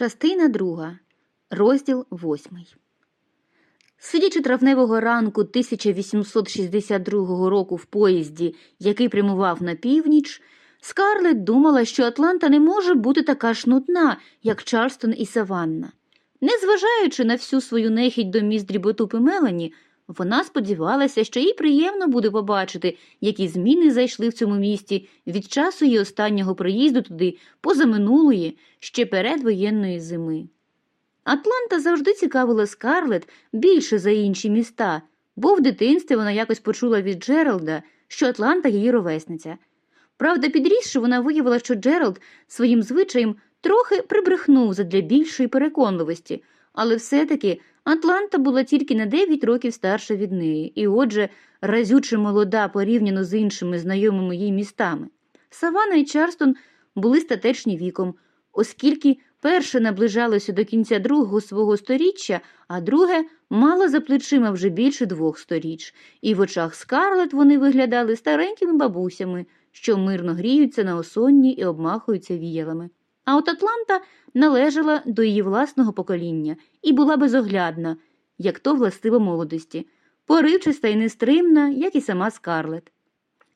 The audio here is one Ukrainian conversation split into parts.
Частина друга, розділ восьмий. Сидячи травневого ранку 1862 року в поїзді, який прямував на північ, Скарлетт думала, що Атланта не може бути така ж нудна, як Чарльстон і Саванна. Незважаючи на всю свою нехідь до міст дріботупи Мелані, вона сподівалася, що їй приємно буде побачити, які зміни зайшли в цьому місті від часу її останнього приїзду туди, позаминулої, ще передвоєнної зими. Атланта завжди цікавила Скарлет більше за інші міста, бо в дитинстві вона якось почула від Джералда, що Атланта її ровесниця. Правда, підрісши, вона виявила, що Джеральд своїм звичаєм трохи прибрехнув задля більшої переконливості, але все-таки Атланта була тільки на 9 років старша від неї, і отже, разюче молода порівняно з іншими знайомими їй містами. Савана і Чарлстон були статечні віком, оскільки перше наближалося до кінця другого свого сторіччя, а друге мало за плечима вже більше двох сторіч, і в очах Скарлет вони виглядали старенькими бабусями, що мирно гріються на осонні і обмахуються віялами. А от Атланта належала до її власного покоління і була безоглядна, як то властиво молодості, поривчиста і нестримна, як і сама Скарлет.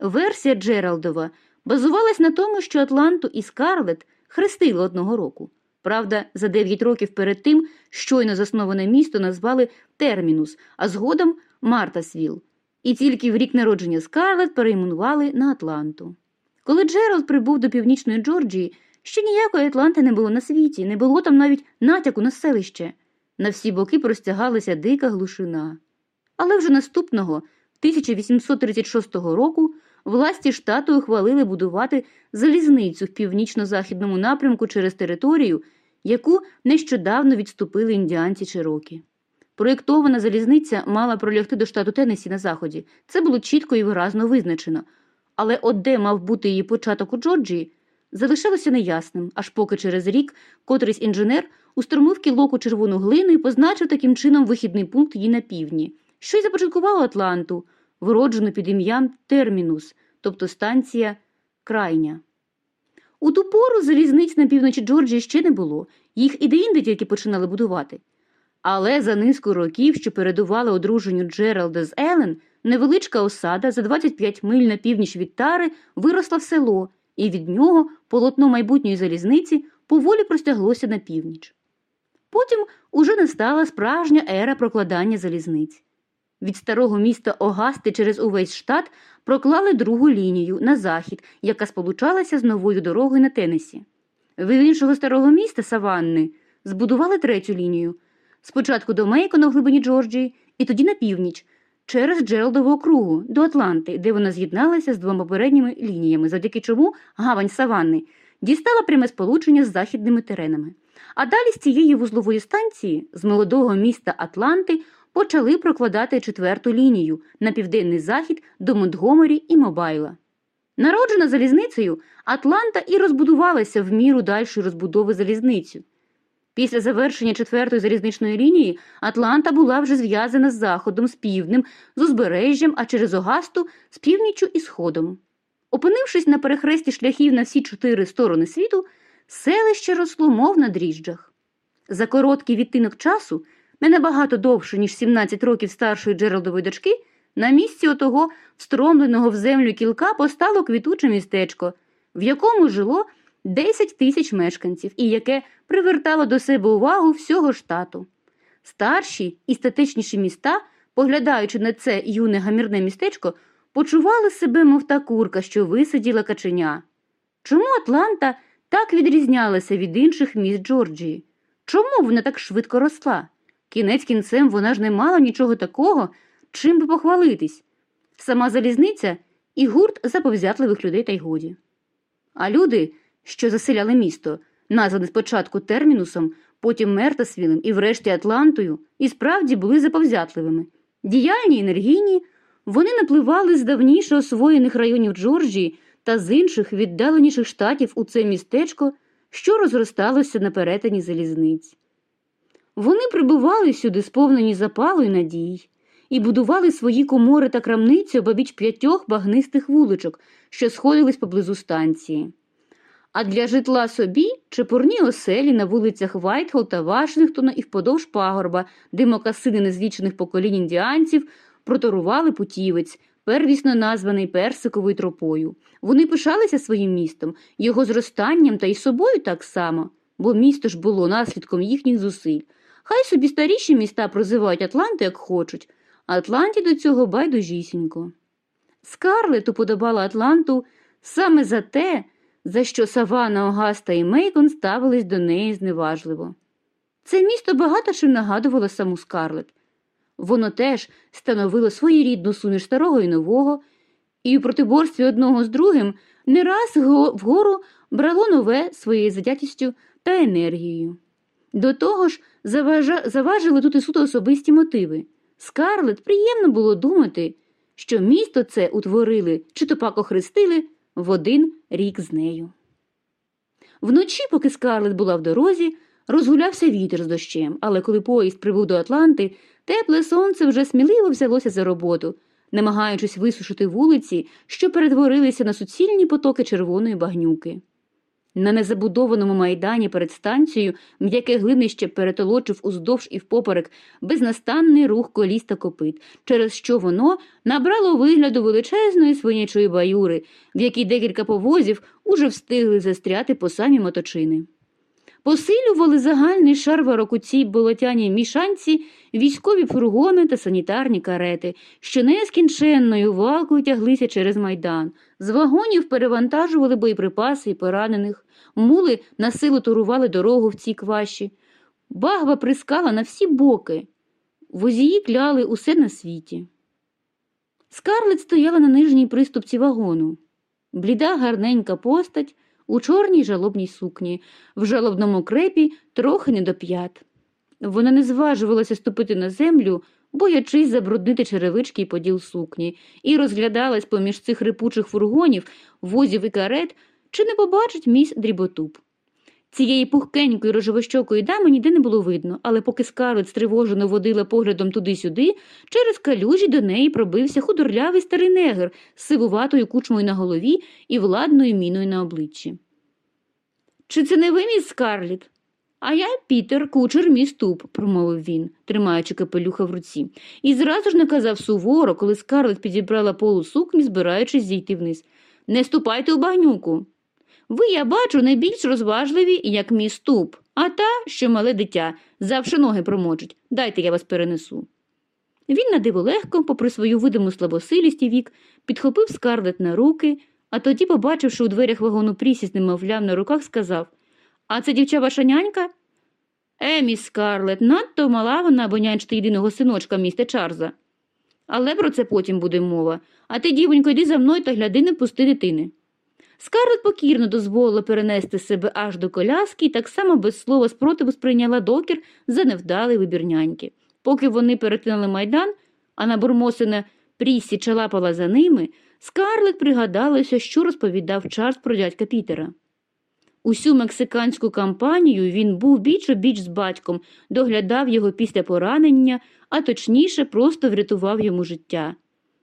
Версія Джералдова базувалась на тому, що Атланту і Скарлет хрестили одного року. Правда, за дев'ять років перед тим щойно засноване місто назвали Термінус, а згодом Мартасвіл. І тільки в рік народження Скарлет перейменували на Атланту. Коли Джеральд прибув до північної Джорджії, ще ніякої Атланти не було на світі, не було там навіть натяку на селище. На всі боки простягалася дика глушина. Але вже наступного, 1836 року, власті штату ухвалили будувати залізницю в північно-західному напрямку через територію, яку нещодавно відступили індіанці Чирокі. Проєктована залізниця мала пролягти до штату Теннессі на заході. Це було чітко і виразно визначено. Але от де мав бути її початок у Джорджії, залишалося неясним, аж поки через рік котрийсь інженер устромив кілок у червону глину і позначив таким чином вихідний пункт її на півдні, що й започаткувало Атланту, вроджену під ім'ям Термінус, тобто станція крайня. У ту пору залізниць на півночі Джорджії ще не було, їх і де-інде тільки починали будувати. Але за низку років, що передували одруженню Джералда з Елен, невеличка осада за 25 миль на північ від Тари виросла в село, і від нього полотно майбутньої залізниці поволі простяглося на північ. Потім уже настала справжня ера прокладання залізниць. Від старого міста Огасти через увесь штат проклали другу лінію на захід, яка сполучалася з новою дорогою на Теннесі. Від іншого старого міста Саванни збудували третю лінію. Спочатку до Мейкона в глибині Джорджії, і тоді на північ, через Джералдову округу до Атланти, де вона з'єдналася з двома попередніми лініями, завдяки чому гавань Саванни дістала пряме сполучення з західними теренами. А далі з цієї вузлової станції, з молодого міста Атланти, почали прокладати четверту лінію на південний захід до Монтгомері і Мобайла. Народжена залізницею, Атланта і розбудувалася в міру дальшої розбудови залізницю. Після завершення четвертої залізничної лінії Атланта була вже зв'язана з заходом, з півднем, з узбережжям, а через Огасту з північчю і сходом. Опинившись на перехресті шляхів на всі чотири сторони світу, селище росло, мов на дріжджах. За короткий відтинок часу, не набагато довше, ніж 17 років старшої Джералдової дочки, на місці отого встромленого в землю кілка постало квітуче містечко, в якому жило 10 тисяч мешканців і яке привертало до себе увагу всього штату. Старші і статичніші міста, поглядаючи на це юне гамірне містечко, почували себе, мов та курка, що висиділа каченя. Чому Атланта так відрізнялася від інших міст Джорджії? Чому вона так швидко росла? Кінець кінцем вона ж не мала нічого такого, чим би похвалитись. Сама залізниця і гурт заповзятливих людей та й годі. А люди, що заселяли місто, назване спочатку термінусом, потім Мертасвілем і врешті Атлантою, і справді були заповзятливими. Діяльні, енергійні, вони напливали з давніше освоєних районів Джорджії та з інших віддаленіших штатів у це містечко, що розросталося на перетині залізниць. Вони прибували сюди, сповнені запалу й надій, і будували свої комори та крамниці обабіч п'ятьох багнистих вуличок, що сходились поблизу станції. А для житла собі чепурні оселі на вулицях Вайтхол та Вашингтона і вподовж пагорба, де мокасини незлічених поколінь індіанців проторували путівець, первісно названий персиковою тропою. Вони пишалися своїм містом, його зростанням та й собою так само, бо місто ж було наслідком їхніх зусиль. Хай собі старіші міста прозивають Атланту, як хочуть, Атланті до цього байдужісінько. Скарлет уподобала Атланту саме за те, за що Савана, Огаста і Мейкон ставились до неї зневажливо. Це місто багато чим нагадувало саму Скарлет. Воно теж становило своєрідну суміш старого і нового, і у протиборстві одного з другим не раз вгору брало нове своєю задятістю та енергією. До того ж, заважили тут і суто особисті мотиви. Скарлет приємно було думати, що місто це утворили чи то пак охрестили в один рік з нею. Вночі, поки Скарлет була в дорозі, розгулявся вітер з дощем, але коли поїзд прибув до Атланти, тепле сонце вже сміливо взялося за роботу, намагаючись висушити вулиці, що перетворилися на суцільні потоки червоної багнюки. На незабудованому майдані перед станцією м'яке глинище перетолочив уздовж і впоперек безнастанний рух коліс та копит, через що воно набрало вигляду величезної свинячої баюри, в якій декілька повозів уже встигли застряти по самі моточини. Посилювали загальний шарварок у цій болотяній мішанці військові фургони та санітарні карети, що нескінченною валкою тяглися через майдан. З вагонів перевантажували боєприпаси і поранених, мули на силу турували дорогу в цій кваші. Багва прискала на всі боки. Возії кляли усе на світі. Скарлет стояла на нижній приступці вагону. Бліда гарненька постать у чорній жалобній сукні, в жалобному крепі трохи не до п'ят. Вона не зважувалася ступити на землю, боячись забруднити черевички й поділ сукні, і розглядалась поміж цих рипучих фургонів, возів і карет, чи не побачить міс дріботуб. Цієї пухкенької рожевощокої дами ніде не було видно, але поки скарлет стривожено водила поглядом туди-сюди, через калюжі до неї пробився худорлявий старий негр з сивуватою кучмою на голові і владною міною на обличчі. Чи це не ви, міс Скарліт? А я Пітер, кучер мій ступ, промовив він, тримаючи капелюха в руці, і зразу ж наказав суворо, коли скарлет підібрала полу сукні, збираючись зійти вниз. Не ступайте у багнюку. Ви, я бачу, не більш розважливі, як мій ступ, а та, що мале дитя, завше ноги промочить. Дайте я вас перенесу. Він на диво легко, попри свою видиму слабосилість і вік, підхопив скарлет на руки, а тоді, побачивши у дверях вагону Прісі з немовлям на руках, сказав А це дівча ваша нянька? Е, міс Скарлет, надто мала вона, бо нянчити єдиного синочка міста Чарза. Але про це потім буде мова. А ти, дівонько, йди за мною та гляди не пусти дитини. Скарлет покірно дозволила перенести себе аж до коляски і так само без слова спротиву сприйняла докір за невдалий вибір няньки. Поки вони перетинали майдан, а набурмосина Пріссі чалапала за ними, Скарлет пригадалося, що розповідав Чарльз про дядька Пітера. Усю мексиканську кампанію він був біч о біч з батьком, доглядав його після поранення, а точніше, просто врятував йому життя.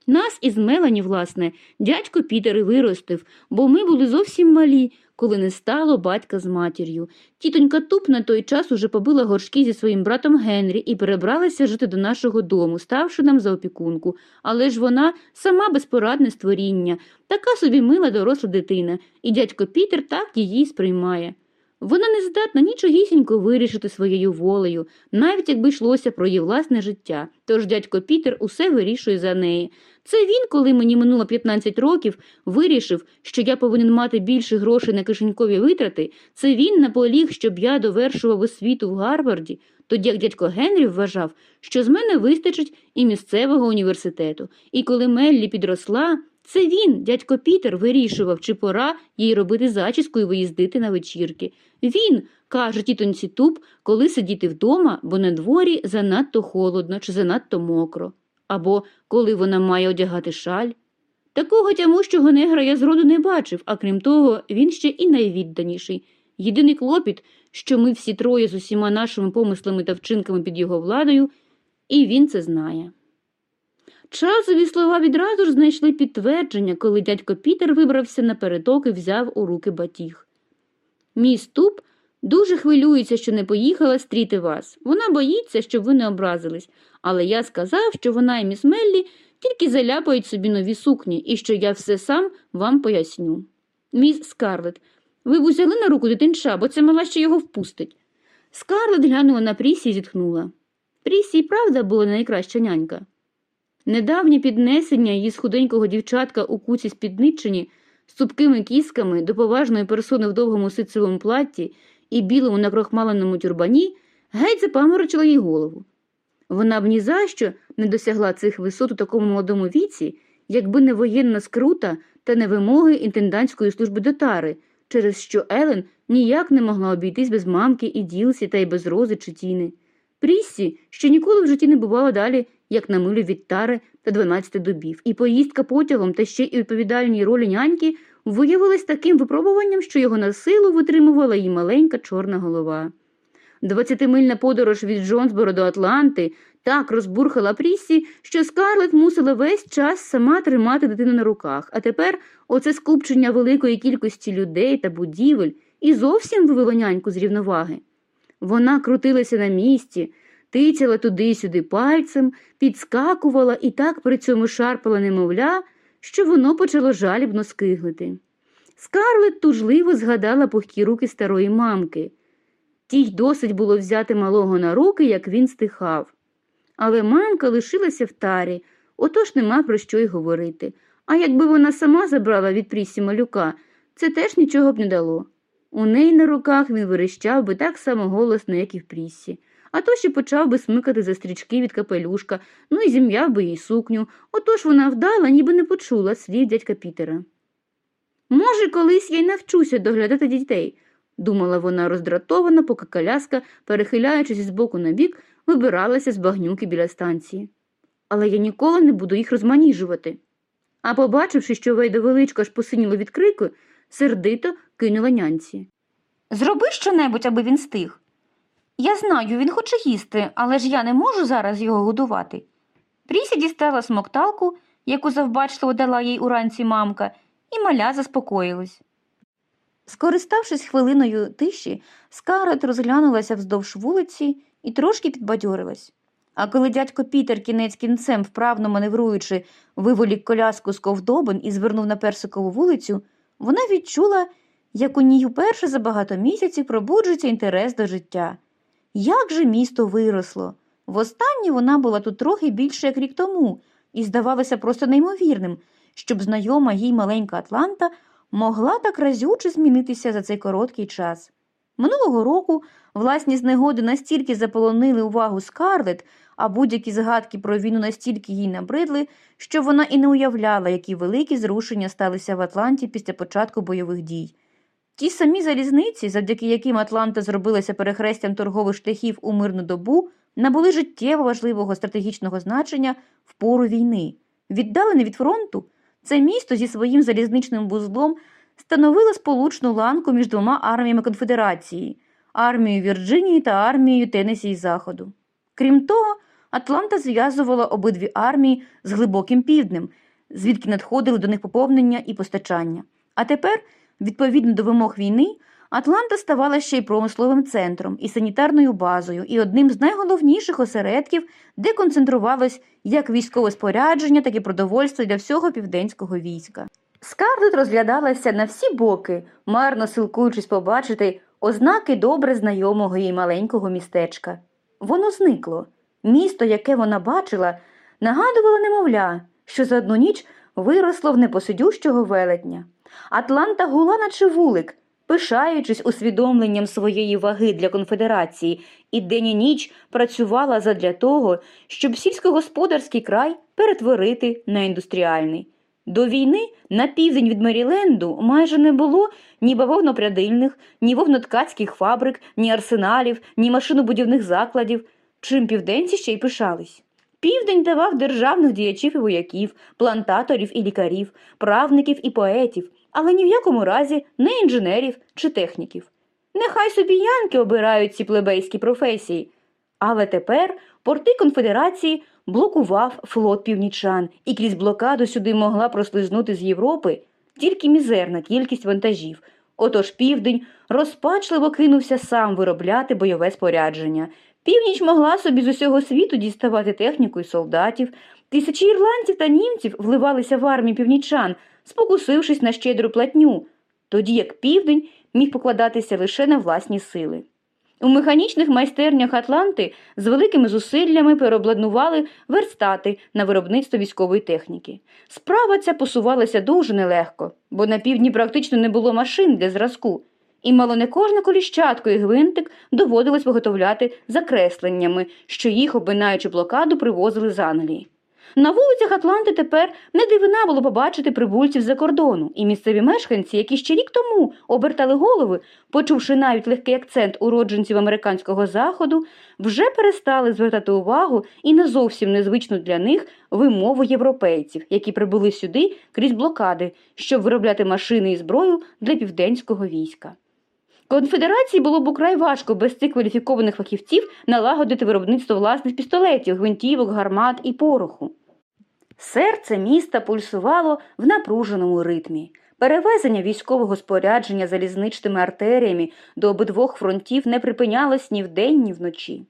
Нас із Мелані, власне, дядько Пітер і виростив, бо ми були зовсім малі, коли не стало батька з матір'ю. Тітонька Туп на той час уже побила горшки зі своїм братом Генрі і перебралася жити до нашого дому, ставши нам за опікунку. Але ж вона сама безпорадне створіння, така собі мила доросла дитина, і дядько Пітер так її сприймає. Вона не здатна нічогісінько вирішити своєю волею, навіть якби йшлося про її власне життя. Тож дядько Пітер усе вирішує за неї. Це він, коли мені минуло 15 років, вирішив, що я повинен мати більше грошей на кишенькові витрати. Це він наполіг, щоб я довершував освіту в Гарварді, тоді як дядько Генрі вважав, що з мене вистачить і місцевого університету. І коли Меллі підросла, це він, дядько Пітер, вирішував, чи пора їй робити зачіску і виїздити на вечірки. Він, каже тітоньці Туп, коли сидіти вдома, бо на дворі занадто холодно чи занадто мокро, або коли вона має одягати шаль. Такого тямущого негра я зроду не бачив, а крім того, він ще і найвідданіший. Єдиний клопіт, що ми всі троє з усіма нашими помислами та вчинками під його владою, і він це знає. Чарльзові слова відразу ж знайшли підтвердження, коли дядько Пітер вибрався напередок і взяв у руки батіг. Міс Туп дуже хвилюється, що не поїхала стріти вас. Вона боїться, щоб ви не образились, але я сказав, що вона і міс Меллі тільки заляпають собі нові сукні і що я все сам вам поясню. Міс Скарлет, ви б узяли на руку дитинча, бо це мала ще його впустить. Скарлет глянула на Прісі і зітхнула. Прісі правда була найкраща нянька. Недавнє піднесення її з худенького дівчатка у куці спідниччині з цупкими кісками до поважної персони в довгому ситцевому платті і білому накрохмаленому тюрбані геть запаморочила їй голову. Вона б ні за що не досягла цих висот у такому молодому віці, якби не воєнна скрута та не вимоги інтендантської служби до тари, через що Елен ніяк не могла обійтись без мамки і ділсі та й без рози чи тіни. Пріссі, що ніколи в житті не бувала далі, як на милю від тари та 12 дубів, і поїздка потягом та ще й відповідальній ролі няньки виявилась таким випробуванням, що його на силу витримувала її маленька чорна голова. Двадцятимильна подорож від Джонсборо до Атланти так розбурхала Пріссі, що Скарлет мусила весь час сама тримати дитину на руках, а тепер оце скупчення великої кількості людей та будівель і зовсім вивело няньку з рівноваги. Вона крутилася на місці, тицяла туди-сюди пальцем, підскакувала і так при цьому шарпала немовля, що воно почало жалібно скиглити. Скарлет тужливо згадала пухкі руки старої мамки. Тій досить було взяти малого на руки, як він стихав. Але мамка лишилася в тарі, отож нема про що й говорити. А якби вона сама забрала від прісі малюка, це теж нічого б не дало. У неї на руках він верещав би так само голосно, як і в пріссі, а то ще почав би смикати за стрічки від капелюшка, ну і зім'яв би їй сукню. Отож вона вдала, ніби не почула слів дядька Пітера. Може, колись я й навчуся доглядати дітей, думала вона роздратована, поки коляска, перехиляючись з боку на бік, вибиралася з багнюки біля станції. Але я ніколи не буду їх розманіжувати. А побачивши, що Вейда величко аж посиніло від крику, сердито кинула нянці. Зроби щонебудь, аби він стиг. Я знаю, він хоче їсти, але ж я не можу зараз його годувати. Прісі дістала смокталку, яку завбачливо дала їй уранці мамка, і маля заспокоїлась. Скориставшись хвилиною тиші, Скарлет розглянулася вздовж вулиці і трошки підбадьорилась. А коли дядько Пітер кінець кінцем, вправно маневруючи, виволік коляску з ковдобин і звернув на персикову вулицю, вона відчула, як у ній уперше за багато місяців пробуджується інтерес до життя. Як же місто виросло! Востаннє вона була тут трохи більше як рік тому, і здавалося просто неймовірним, щоб знайома їй маленька Атланта могла так разюче змінитися за цей короткий час. Минулого року власні знегоди настільки заполонили увагу Скарлет, а будь-які згадки про війну настільки їй набридли, що вона і не уявляла, які великі зрушення сталися в Атланті після початку бойових дій. Ті самі залізниці, завдяки яким Атланта зробилася перехрестям торгових шляхів у мирну добу, набули життєво важливого стратегічного значення в пору війни. Віддалене від фронту, це місто зі своїм залізничним вузлом становило сполучну ланку між двома арміями конфедерації армією Вірджинії та армією Теннесі і Заходу. Крім того, Атланта зв'язувала обидві армії з глибоким півднем, звідки надходили до них поповнення і постачання. А тепер, відповідно до вимог війни, Атланта ставала ще й промисловим центром, і санітарною базою, і одним з найголовніших осередків, де концентрувалось як військове спорядження, так і продовольство для всього південського війська. Скарлет розглядалася на всі боки, марно силкуючись побачити ознаки добре знайомого їй маленького містечка. Воно зникло. Місто, яке вона бачила, нагадувало немовля, що за одну ніч виросло в непосидющого велетня. Атланта гула, наче вулик, пишаючись усвідомленням своєї ваги для конфедерації, і день і ніч працювала задля того, щоб сільськогосподарський край перетворити на індустріальний. До війни на південь від Меріленду майже не було ні бавовнопрядильних, ні вовноткацьких фабрик, ні арсеналів, ні машинобудівних закладів, чим південці ще й пишались. Південь давав державних діячів і вояків, плантаторів і лікарів, правників і поетів, але ні в якому разі не інженерів чи техніків. Нехай собі янки обирають ці плебейські професії. Але тепер порти конфедерації блокував флот північан, і крізь блокаду сюди могла прослизнути з Європи тільки мізерна кількість вантажів, Отож південь розпачливо кинувся сам виробляти бойове спорядження. Північ могла собі з усього світу діставати техніку і солдатів. Тисячі ірландців та німців вливалися в армію північан, спокусившись на щедру платню, тоді як південь міг покладатися лише на власні сили. У механічних майстернях Атланти з великими зусиллями переобладнували верстати на виробництво військової техніки. Справа ця посувалася дуже нелегко, бо на півдні практично не було машин для зразку, і мало не кожне коліщатко і гвинтик доводилось виготовляти закресленнями, що їх, обминаючи блокаду, привозили з Англії. На вулицях Атланти тепер не дивина було побачити прибульців за кордону, і місцеві мешканці, які ще рік тому обертали голови, почувши навіть легкий акцент уродженців американського заходу, вже перестали звертати увагу і на зовсім незвичну для них вимову європейців, які прибули сюди крізь блокади, щоб виробляти машини і зброю для південського війська. Конфедерації було б украй важко без цих кваліфікованих фахівців налагодити виробництво власних пістолетів, гвинтівок, гармат і пороху. Серце міста пульсувало в напруженому ритмі. Перевезення військового спорядження залізничними артеріями до обидвох фронтів не припинялось ні вдень, ні вночі.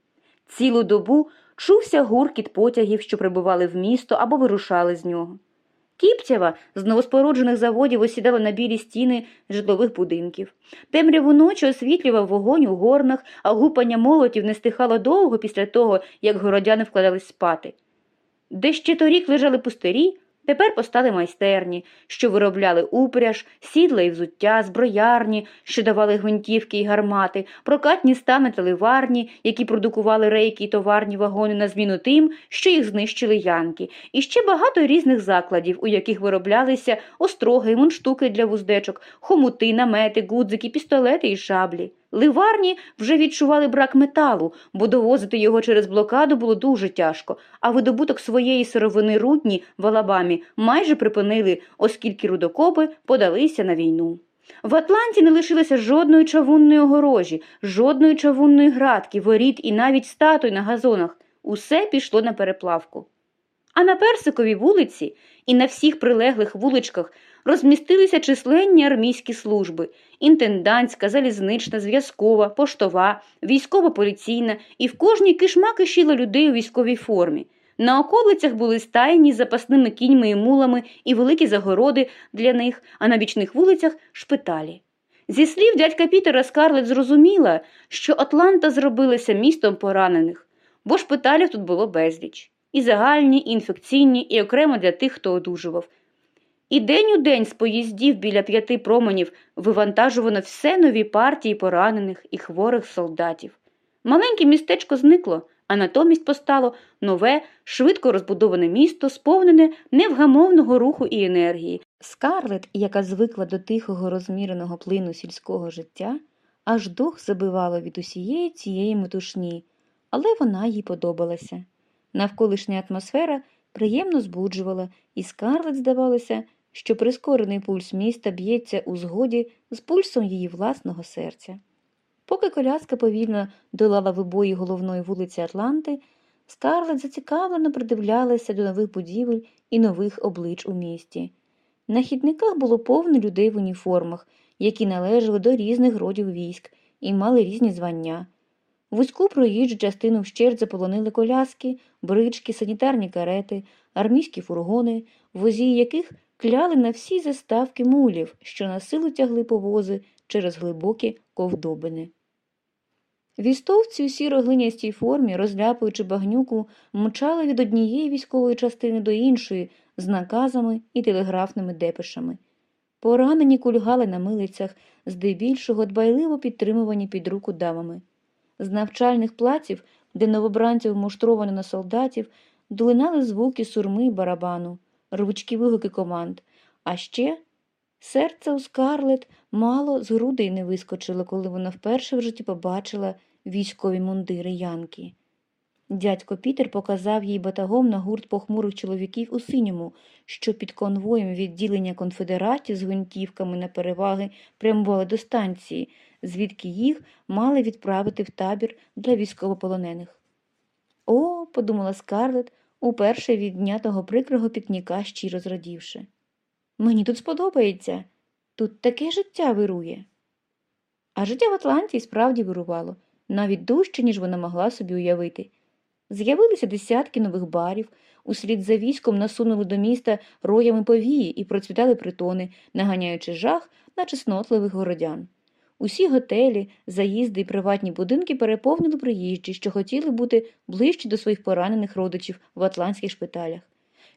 Цілу добу чувся гуркіт потягів, що прибували в місто або вирушали з нього. Кіптєва з новоспоруджених заводів осідала на білі стіни житлових будинків. Темряву ночі освітлював вогонь у горнах, а гупання молотів не стихало довго після того, як городяни вкладались спати. Де ще торік лежали пустирі, тепер постали майстерні, що виробляли упряж, сідла і взуття, зброярні, що давали гвинтівки і гармати, прокатні стани та ливарні, які продукували рейки й товарні вагони на зміну тим, що їх знищили янки, і ще багато різних закладів, у яких вироблялися остроги, мундштуки для вуздечок, хомути, намети, гудзики, пістолети і шаблі. Ливарні вже відчували брак металу, бо довозити його через блокаду було дуже тяжко, а видобуток своєї сировини рудні в Алабамі майже припинили, оскільки рудокопи подалися на війну. В Атланті не лишилося жодної чавунної огорожі, жодної чавунної градки, воріт і навіть статуй на газонах. Усе пішло на переплавку. А на Персиковій вулиці і на всіх прилеглих вуличках розмістилися численні армійські служби інтендантська, залізнична, зв'язкова, поштова, військово-поліційна, і в кожній кишма кишіла людей у військовій формі. На околицях були стайні з запасними кіньми і мулами і великі загороди для них, а на бічних вулицях шпиталі. Зі слів дядька Пітера Скарлет зрозуміла, що Атланта зробилася містом поранених, бо шпиталів тут було безліч і загальні, і інфекційні, і окремо для тих, хто одужував. І день у день з поїздів біля п'яти променів вивантажувано все нові партії поранених і хворих солдатів. Маленьке містечко зникло, а натомість постало нове, швидко розбудоване місто, сповнене невгамовного руху і енергії. Скарлет, яка звикла до тихого розміреного плину сільського життя, аж дух забивало від усієї цієї метушні, але вона їй подобалася. Навколишня атмосфера приємно збуджувала, і Скарлет здавалося, що прискорений пульс міста б'ється у згоді з пульсом її власного серця. Поки коляска повільно долала вибої головної вулиці Атланти, Скарлет зацікавлено придивлялася до нових будівель і нових облич у місті. На хідниках було повно людей в уніформах, які належали до різних родів військ і мали різні звання. Вузьку проїжджу частину вщерть заполонили коляски, брички, санітарні карети, армійські фургони, возі яких кляли на всі заставки мулів, що на силу тягли повози через глибокі ковдобини. Вістовці у сіро-глинястій формі, розляпуючи багнюку, мчали від однієї військової частини до іншої з наказами і телеграфними депешами. Поранені кульгали на милицях, здебільшого дбайливо підтримувані під руку дамами. З навчальних плаців, де новобранців муштровано на солдатів, долинали звуки сурми й барабану, рвучкі вигуки команд. А ще серце у Скарлет мало з грудей не вискочило, коли вона вперше в житті побачила військові мундири Янки. Дядько Пітер показав їй батагом на гурт похмурих чоловіків у синьому, що під конвоєм відділення конфедератів з гвинтівками на переваги прямували до станції, звідки їх мали відправити в табір для військовополонених. О, подумала Скарлет, уперше від дня того прикрого пікніка щиро зрадівши. Мені тут сподобається. Тут таке життя вирує. А життя в Атланті справді вирувало, навіть дужче, ніж вона могла собі уявити. З'явилися десятки нових барів, услід за військом насунули до міста роями повії і процвітали притони, наганяючи жах на чеснотливих городян. Усі готелі, заїзди і приватні будинки переповнили приїжджі, що хотіли бути ближче до своїх поранених родичів в атлантських шпиталях.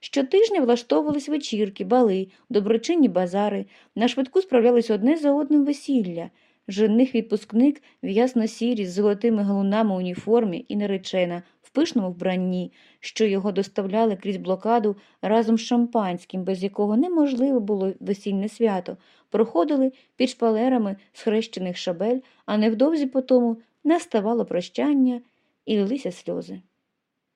Щотижня влаштовувались вечірки, бали, доброчинні базари, на швидку справлялись одне за одним весілля. Жених відпускник в ясно сірі з золотими галунами у уніформі і наречена пишному вбранні, що його доставляли крізь блокаду разом з шампанським, без якого неможливо було весільне свято, проходили під шпалерами схрещених шабель, а невдовзі потому наставало прощання і лилися сльози.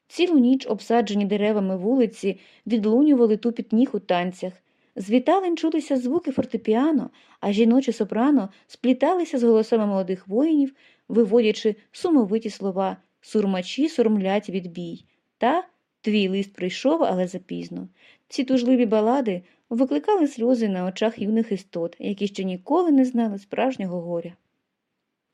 Цілу ніч обсаджені деревами вулиці відлунювали тупіт ніг у танцях. З віталень чулися звуки фортепіано, а жіночі сопрано спліталися з голосами молодих воїнів, виводячи сумовиті слова сурмачі сурмлять відбій та твій лист прийшов, але запізно. Ці тужливі балади викликали сльози на очах юних істот, які ще ніколи не знали справжнього горя.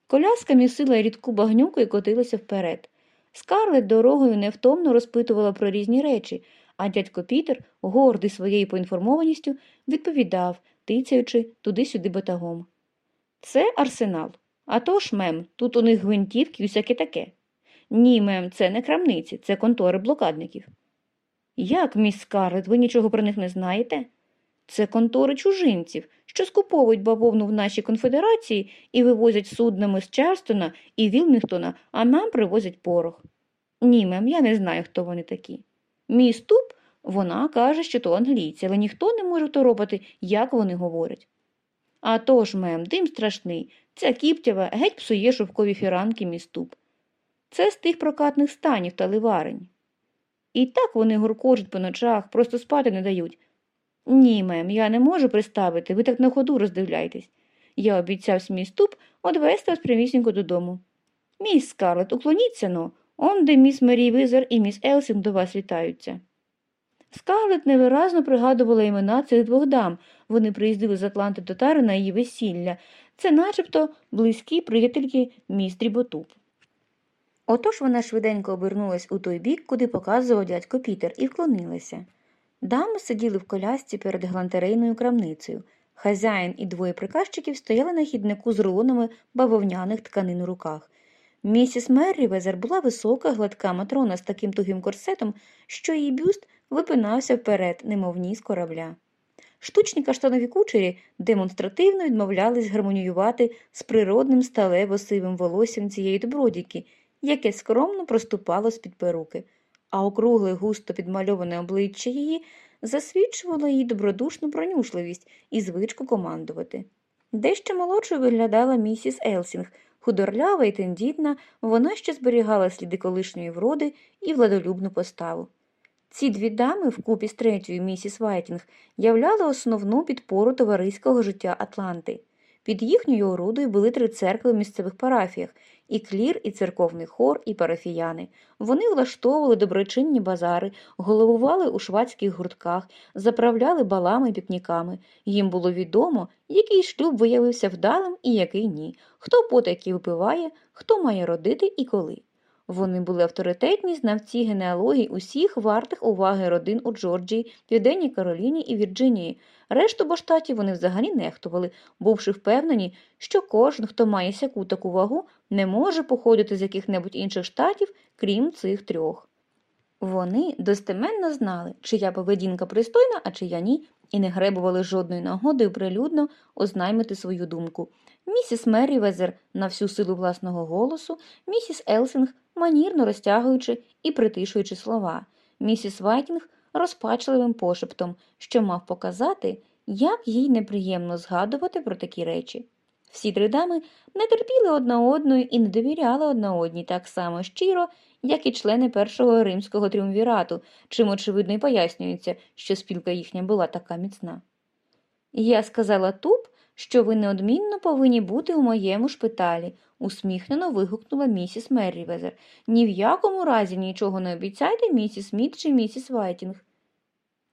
Коляска місила рідку багнюку і котилася вперед. Скарлет дорогою невтомно розпитувала про різні речі, а дядько Пітер, гордий своєю поінформованістю, відповідав, тицяючи туди-сюди батагом. Це арсенал. А то ж, мем, тут у них гвинтівки і всяке таке. Ні, мем, це не крамниці, це контори блокадників. Як, міс Скарлет, ви нічого про них не знаєте? Це контори чужинців, що скуповують бавовну в нашій конфедерації і вивозять суднами з Чарстона і Вілмінгтона, а нам привозять порох. Ні, мем, я не знаю, хто вони такі. Мій ступ, вона каже, що то англійці, але ніхто не може торопати, як вони говорять. А то ж, мем, дим страшний, ця кіптєва геть псує шовкові фіранки мій ступ. Це з тих прокатних станів та ливарень. І так вони гуркочуть по ночах, просто спати не дають. Ні, мем, я не можу приставити, ви так на ходу роздивляйтесь. Я обіцяв смій ступ одвести вас прямісінько додому. Міс Скарлет, уклоніться-но, он де місіс Меррівезер і місіс Елсінг до вас вітаються. Скарлет невиразно пригадувала імена цих двох дам. Вони приїздили з Атланти до Тари на її весілля. Це начебто близькі приятельки міс Дріботуп. Отож вона швиденько обернулась у той бік, куди показував дядько Пітер, і вклонилася. Дами сиділи в колясці перед галантерейною крамницею. Хазяїн і двоє приказчиків стояли на хіднику з рулонами бавовняних тканин у руках. Місіс Меррівезер була висока, гладка матрона з таким тугим корсетом, що її бюст випинався вперед, немов ніс корабля. Штучні каштанові кучері демонстративно відмовлялись гармоніювати з природним сталево-сивим волоссям цієї добродіки, яке скромно проступало з-під перуки, а округле густо підмальоване обличчя її засвідчувало її добродушну пронюшливість і звичку командувати. Дещо молодшою виглядала місіс Елсінг, худорлява і тендітна, вона ще зберігала сліди колишньої вроди і владолюбну поставу. Ці дві дами, вкупі з третьою місіс Вайтінг, являли основну підпору товариського життя Атланти. Під їхньою орудою були три церкви в місцевих парафіях і клір, і церковний хор, і парафіяни. Вони влаштовували доброчинні базари, головували у швадських гуртках, заправляли балами і пікніками. Їм було відомо, який шлюб виявився вдалим і який ні, хто потайки випиває, хто має родити і коли. Вони були авторитетні знавці генеалогій усіх вартих уваги родин у Джорджії, Південній Кароліні і Вірджинії. Решту бо штатів вони взагалі нехтували, бувши впевнені, що кожен, хто має сяку таку вагу, не може походити з яких-небудь інших штатів, крім цих трьох. Вони достеменно знали, чия поведінка пристойна, а чия ні, і не гребували жодною нагодою прилюдно ознаймити свою думку. Місіс Меррівезер на всю силу власного голосу, місіс Елсінг манірно розтягуючи і притишуючи слова, місіс Вайтінг розпачливим пошептом, що мав показати, як їй неприємно згадувати про такі речі. Всі три дами не терпіли одна одної і не довіряли одна одній так само щиро, як і члени першого римського тріумвірату, чим, очевидно, і пояснюється, що спілка їхня була така міцна. Я сказала Туп, що ви неодмінно повинні бути у моєму шпиталі, усміхнено вигукнула місіс Меррівезер. Ні в якому разі нічого не обіцяйте, місіс Мід чи місіс Вайтінг.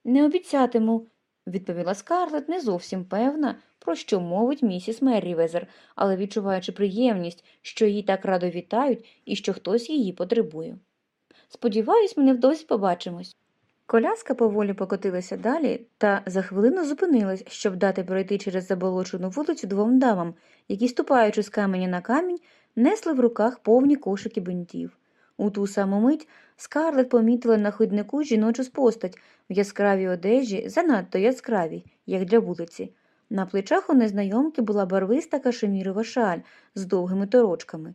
Не обіцятиму, відповіла Скарлет, не зовсім певна, про що мовить місіс Меррівезер, але відчуваючи приємність, що її так радо вітають і що хтось її потребує. Сподіваюсь, ми невдовзі побачимось. Коляска поволі покотилася далі та за хвилину зупинилась, щоб дати пройти через заболочену вулицю двом дамам, які, ступаючи з каменя на камінь, несли в руках повні кошики бинтів. У ту саму мить Скарлет помітила на ходнику жіночу спостать в яскравій одежі, занадто яскравій, як для вулиці. На плечах у незнайомки була барвиста кашемірова шаль з довгими торочками.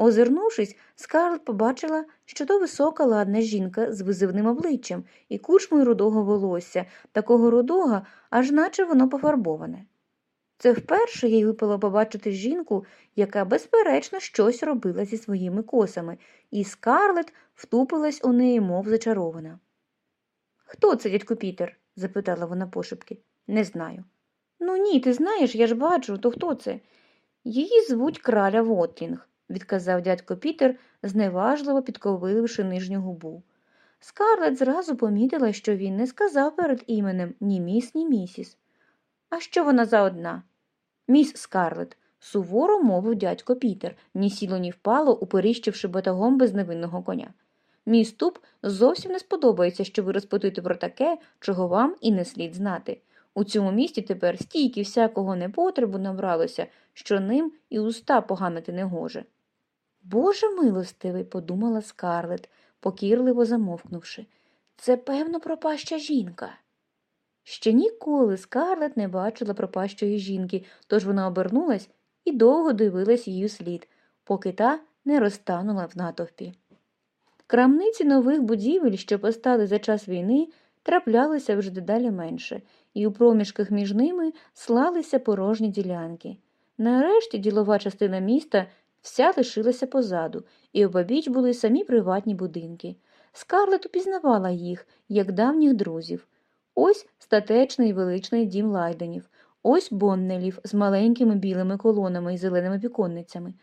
Озирнувшись, Скарлет побачила, що то висока ладна жінка з визивним обличчям і кучмою рудого волосся, такого рудого, аж наче воно пофарбоване. Це вперше їй випало побачити жінку, яка безперечно щось робила зі своїми косами, і Скарлет втупилась у неї, мов зачарована. Хто це, дядько Пітер? запитала вона пошепки. Не знаю. Ну ні, ти знаєш, я ж бачу, то хто це? Її звуть краля Вотлінг, відказав дядько Пітер, зневажливо підковиливши нижню губу. Скарлет зразу помітила, що він не сказав перед іменем ні міс, ні місіс. А що вона за одна? Міс Скарлет, суворо мовив дядько Пітер, ні сіло, ні впало, уперіщивши батагом безневинного коня. Мій ступ зовсім не сподобається, що ви розпитуєте про таке, чого вам і не слід знати. У цьому місті тепер стільки всякого непотребу набралося, що ним і уста поганити не гоже. Боже милостивий, подумала Скарлет, покірливо замовкнувши. Це, певно, пропаща жінка. Ще ніколи Скарлет не бачила пропащої жінки, тож вона обернулась і довго дивилась її слід, поки та не розтанула в натовпі. Крамниці нових будівель, що постали за час війни, траплялися вже дедалі менше, і у проміжках між ними слалися порожні ділянки. Нарешті ділова частина міста вся лишилася позаду, і обабіч були самі приватні будинки. Скарлет упізнавала їх, як давніх друзів. Ось статечний величний дім лайденів, ось боннелів з маленькими білими колонами і зеленими віконницями.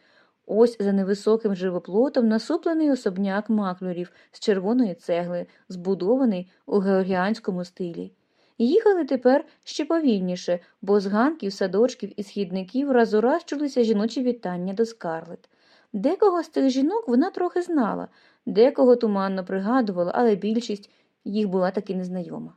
Ось за невисоким живоплотом насуплений особняк маклюрів з червоної цегли, збудований у георгіанському стилі. Їхали тепер ще повільніше, бо з ганків, садочків і східників раз у раз чулися жіночі вітання до скарлет. Декого з тих жінок вона трохи знала, декого туманно пригадувала, але більшість їх була таки незнайома.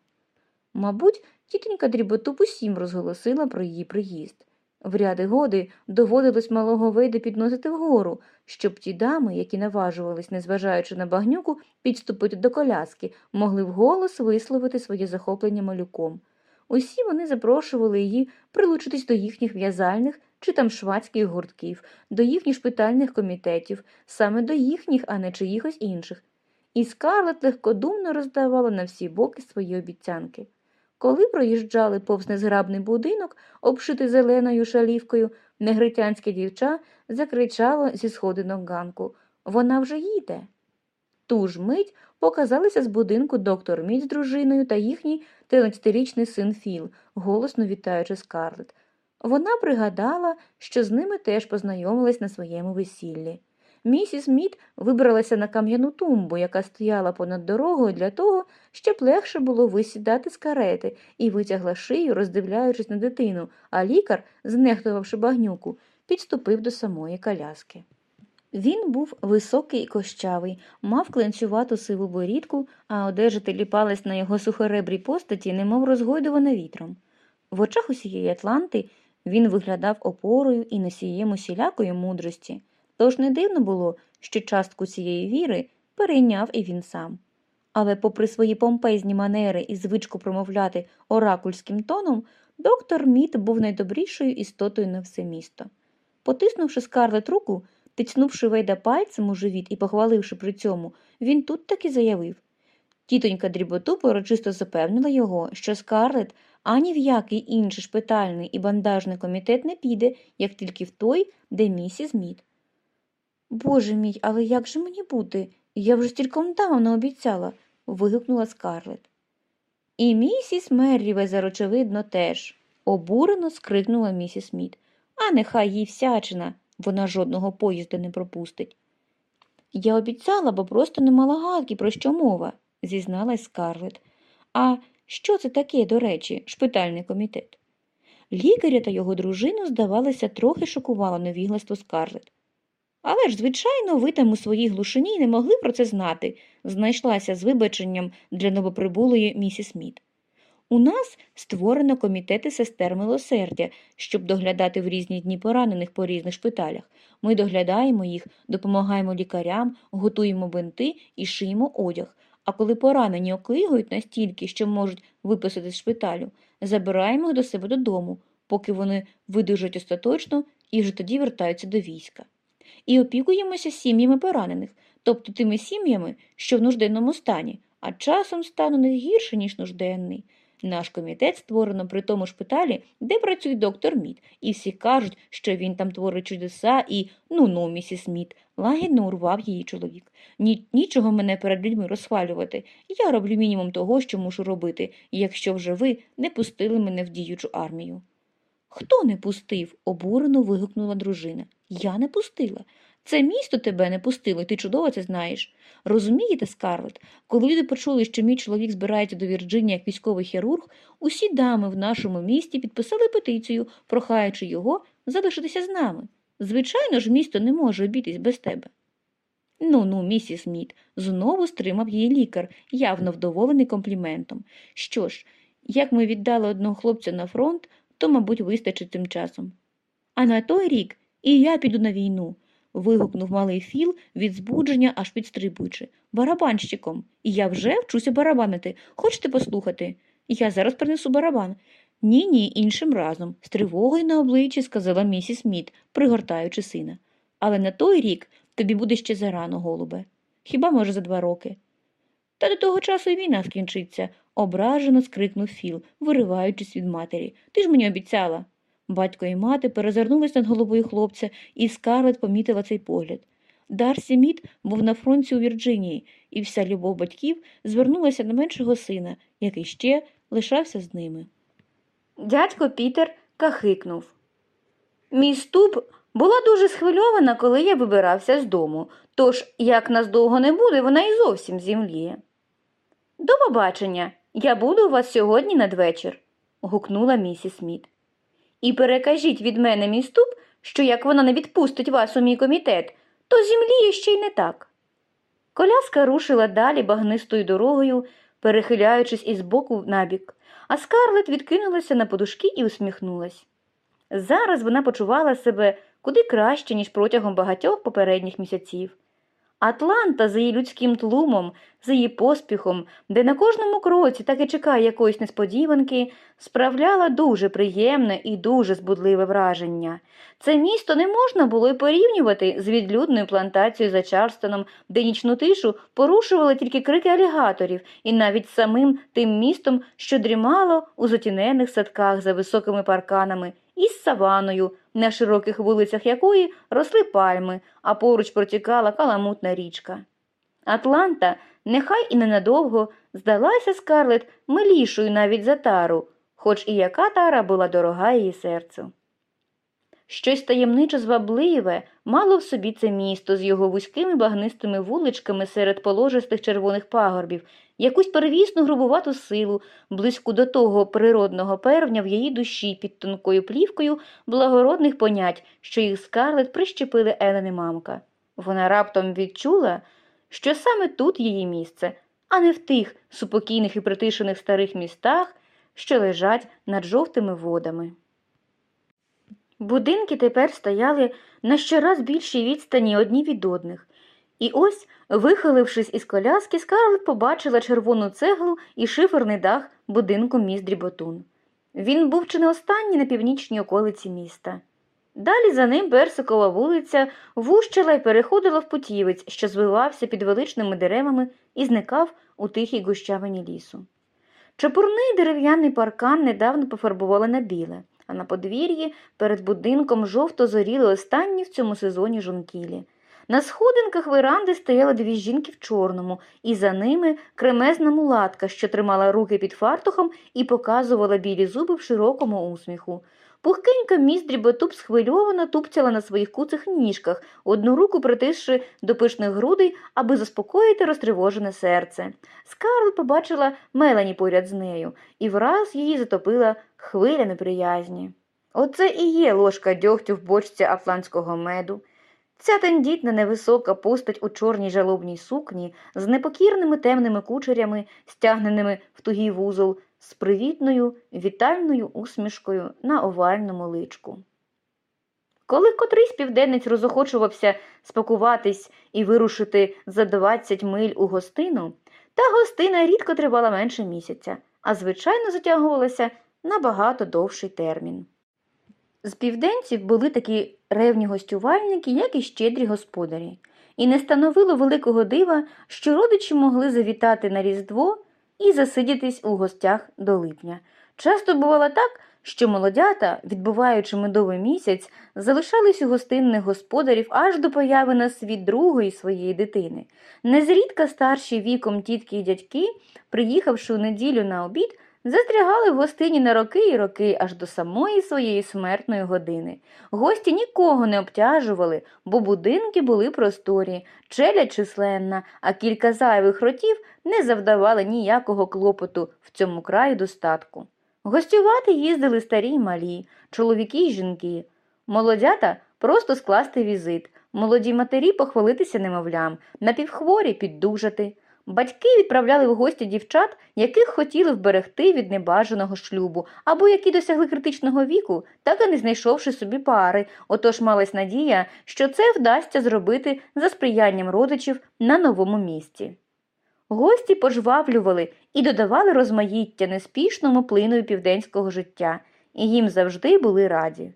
Мабуть, тітонька дріботуп усім розголосила про її приїзд. В ряди годи доводилось малого вийде підносити вгору, щоб ті дами, які наважувались, незважаючи на багнюку, підступити до коляски, могли вголос висловити своє захоплення малюком. Усі вони запрошували її прилучитись до їхніх в'язальних чи там швадських гуртків, до їхніх шпитальних комітетів, саме до їхніх, а не чиїхось інших. І Скарлет легкодумно роздавала на всі боки свої обіцянки. Коли проїжджали повз незграбний будинок, обшитий зеленою шалівкою, негритянське дівча закричало зі сходинок ганку Вона вже їде. Ту ж мить показалися з будинку доктор Міць з дружиною та їхній 13-річний син Філ, голосно вітаючи Скарлет. Вона пригадала, що з ними теж познайомилась на своєму весіллі. Місіс Мід вибралася на кам'яну тумбу, яка стояла понад дорогою для того, щоб легше було висідати з карети, і витягла шию, роздивляючись на дитину, а лікар, знехтувавши багнюку, підступив до самої коляски. Він був високий і кощавий, мав кленчувату сиву борідку, а одежа теліпалась на його сухоребрій постаті, немов розгойдувана вітром. В очах усієї Атланти він виглядав опорою і носієм усілякої мудрості. Тож не дивно було, що частку цієї віри перейняв і він сам. Але, попри свої помпезні манери і звичку промовляти оракульським тоном, доктор Мід був найдобрішою істотою на все місто. Потиснувши скарлет руку, тицнувши Вейда пальцем у живіт і похваливши при цьому, він тут таки заявив. Тітонька дріботу порочисто запевнила його, що скарлет ані в який інший шпитальний і бандажний комітет не піде, як тільки в той, де місіс Мід. Боже мій, але як же мені бути? Я вже стільком давно обіцяла, вигукнула скарлет. І місіс Меррівезер, очевидно, теж, обурено скрикнула місіс Мід. А нехай їй всячина, вона жодного поїзда не пропустить. Я обіцяла, бо просто не мала гадки, про що мова, зізналась скарлет. А що це таке, до речі, шпитальний комітет? Лікаря та його дружину, здавалося, трохи шокувало невігластво Скарлет. Але ж, звичайно, ви там у своїй глушині не могли про це знати, знайшлася з вибаченням для новоприбулої місіс Сміт. У нас створено комітети сестер милосердя, щоб доглядати в різні дні поранених по різних шпиталях. Ми доглядаємо їх, допомагаємо лікарям, готуємо бинти і шиємо одяг. А коли поранені оклигують настільки, що можуть виписати з шпиталю, забираємо їх до себе додому, поки вони видужать остаточно і вже тоді вертаються до війська. І опікуємося сім'ями поранених, тобто тими сім'ями, що в нужденному стані, а часом стану не гірше, ніж нужденний. Наш комітет створено при тому шпиталі, де працює доктор Мід, і всі кажуть, що він там творить чудеса і ну-ну, місіс Мід, лагідно урвав її чоловік. Ні, нічого мене перед людьми розхвалювати. Я роблю мінімум того, що мушу робити, якщо вже ви не пустили мене в діючу армію. Хто не пустив? обурено вигукнула дружина. Я не пустила. Це місто тебе не пустило, і ти чудово це знаєш. Розумієте, Скарлет, коли люди почули, що мій чоловік збирається до Вірджинії як військовий хірург, усі дами в нашому місті підписали петицію, прохаючи його залишитися з нами. Звичайно ж, місто не може обійтись без тебе. Ну ну, місіс Сміт, знову стримав її лікар, явно вдоволений компліментом. Що ж, як ми віддали одного хлопця на фронт, то, мабуть, вистачить тим часом. А на той рік і я піду на війну. вигукнув малий Філ від збудження, аж підстрибуючи. Барабанщиком. І я вже вчуся барабанити. Хочете послухати? Я зараз принесу барабан. Ні, ні, іншим разом, з тривогою на обличчі сказала місіс Сміт, пригортаючи сина. Але на той рік тобі буде ще зарано, голубе. Хіба може за два роки? Та до того часу і війна скінчиться, ображено скрикнув Філ, вириваючись від матері. Ти ж мені обіцяла. Батько і мати перезирнулись над головою хлопця, і Скарлет помітила цей погляд. Дарсі Мід був на фронті у Вірджинії, і вся любов батьків звернулася на меншого сина, який ще лишався з ними. Дядько Пітер кахикнув. Мій ступ була дуже схвильована, коли я вибирався з дому, тож, як нас довго не буде, вона і зовсім зімліє. До побачення, я буду у вас сьогодні надвечір, гукнула місіс Сміт. І перекажіть від мене мій ступ, що як вона не відпустить вас у мій комітет, то зімліє ще й не так. Коляска рушила далі багнистою дорогою, перехиляючись із боку на бік, а скарлет відкинулася на подушки і усміхнулась. Зараз вона почувала себе куди краще, ніж протягом багатьох попередніх місяців. Атланта за її людським тлумом, за її поспіхом, де на кожному кроці так і чекає якоїсь несподіванки, справляла дуже приємне і дуже збудливе враження. Це місто не можна було й порівнювати з відлюдною плантацією за Чарстоном, де нічну тишу порушували тільки крики алігаторів, і навіть самим тим містом, що дрімало у затінених садках за високими парканами, із саваною, на широких вулицях якої росли пальми, а поруч протікала каламутна річка. Атланта, нехай і ненадовго, здалася Скарлет милішою навіть за тару, хоч і яка тара була дорога її серцю. Щось таємничо звабливе мало в собі це місто з його вузькими багнистими вуличками серед положистих червоних пагорбів, якусь первісну грубувату силу, близьку до того природного первня в її душі під тонкою плівкою благородних понять, що їх скарлет прищепили Елен і мамка. Вона раптом відчула, що саме тут її місце, а не в тих супокійних і притишених старих містах, що лежать над жовтими водами. Будинки тепер стояли на щораз більшій відстані одні від одних. І ось, вихилившись із коляски, Скарлет побачила червону цеглу і шиферний дах будинку міс Дріботун. Він був чи не останній на північній околиці міста. Далі за ним Берсикова вулиця вущила й переходила в путівець, що звивався під величними деревами і зникав у тихій гущавині лісу. Чепурний дерев'яний паркан недавно пофарбували на біле, а на подвір'ї перед будинком жовто зоріли останні в цьому сезоні жонкілі. На сходинках веранди стояли дві жінки в чорному, і за ними кремезна мулатка, що тримала руки під фартухом і показувала білі зуби в широкому усміху. Пухкенька міс дріботуб схвильовано тупцяла на своїх куцих ніжках, одну руку притисши до пишних грудей, аби заспокоїти розтривожене серце. Скарлет побачила Мелані поряд з нею, і враз її затопила хвиля неприязні. Оце і є ложка дьогтю в бочці атлантського меду. Ця тендітна невисока постать у чорній жалобній сукні з непокірними темними кучерями, стягненими в тугий вузол, з привітною вітальною усмішкою на овальному личку. Коли котрийсь південець розохочувався спакуватись і вирушити за 20 миль у гостину, та гостина рідко тривала менше місяця, а звичайно затягувалася на багато довший термін. З південців були такі ревні гостювальники, як і щедрі господарі, і не становило великого дива, що родичі могли завітати на Різдво і засидітись у гостях до липня. Часто бувало так, що молодята, відбуваючи медовий місяць, залишались у гостинних господарів аж до появи на світ другої своєї дитини. Незрідка старші віком тітки і дядьки, приїхавши у неділю на обід, застрягали в гостині на роки і роки аж до самої своєї смертної години. Гості нікого не обтяжували, бо будинки були просторі, челядь численна, а кілька зайвих ротів не завдавали ніякого клопоту в цьому краї достатку. Гостювати їздили старі й малі, чоловіки й жінки. Молодята просто скласти візит, молоді матері похвалитися немовлям, напівхворі піддужати. Батьки відправляли в гості дівчат, яких хотіли вберегти від небажаного шлюбу, або які досягли критичного віку, так і не знайшовши собі пари, отож малась надія, що це вдасться зробити за сприянням родичів на новому місці. Гості пожвавлювали і додавали розмаїття неспішному плинові південського життя, і їм завжди були раді.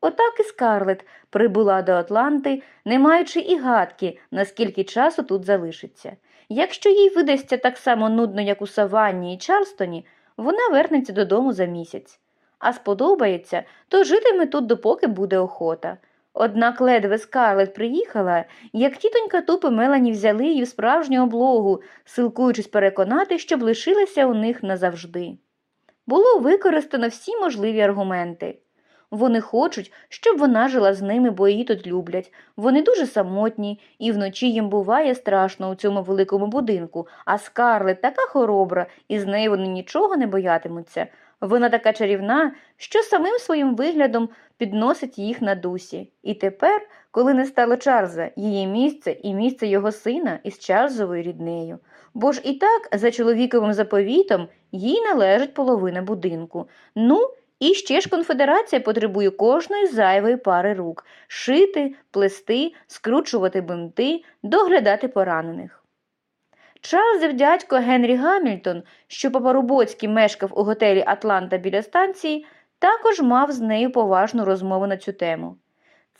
Отак і Скарлет прибула до Атланти, не маючи і гадки, наскільки часу тут залишиться. Якщо їй видасться так само нудно, як у Саванні і Чарлстоні, вона вернеться додому за місяць. А сподобається, то житиме тут, допоки буде охота. Однак ледве Скарлет приїхала, як тітонька Туп і Мелані взяли її в справжню облогу, силкуючись переконати, щоб лишилася у них назавжди. Було використано всі можливі аргументи. Вони хочуть, щоб вона жила з ними, бо її тут люблять. Вони дуже самотні, і вночі їм буває страшно у цьому великому будинку, а Скарлет така хоробра, і з нею вони нічого не боятимуться. Вона така чарівна, що самим своїм виглядом підносить їх на дусі. І тепер, коли не стало Чарльза, її місце і місце його сина із Чарльзовою ріднею. Бо ж і так, за чоловіковим заповітом, їй належить половина будинку. Ну, і ще ж конфедерація потребує кожної зайвої пари рук шити, плести, скручувати бинти, доглядати поранених. Чарльзів дядько Генрі Гамільтон, що по парубоцьки мешкав у готелі Атланта біля станції, також мав з нею поважну розмову на цю тему.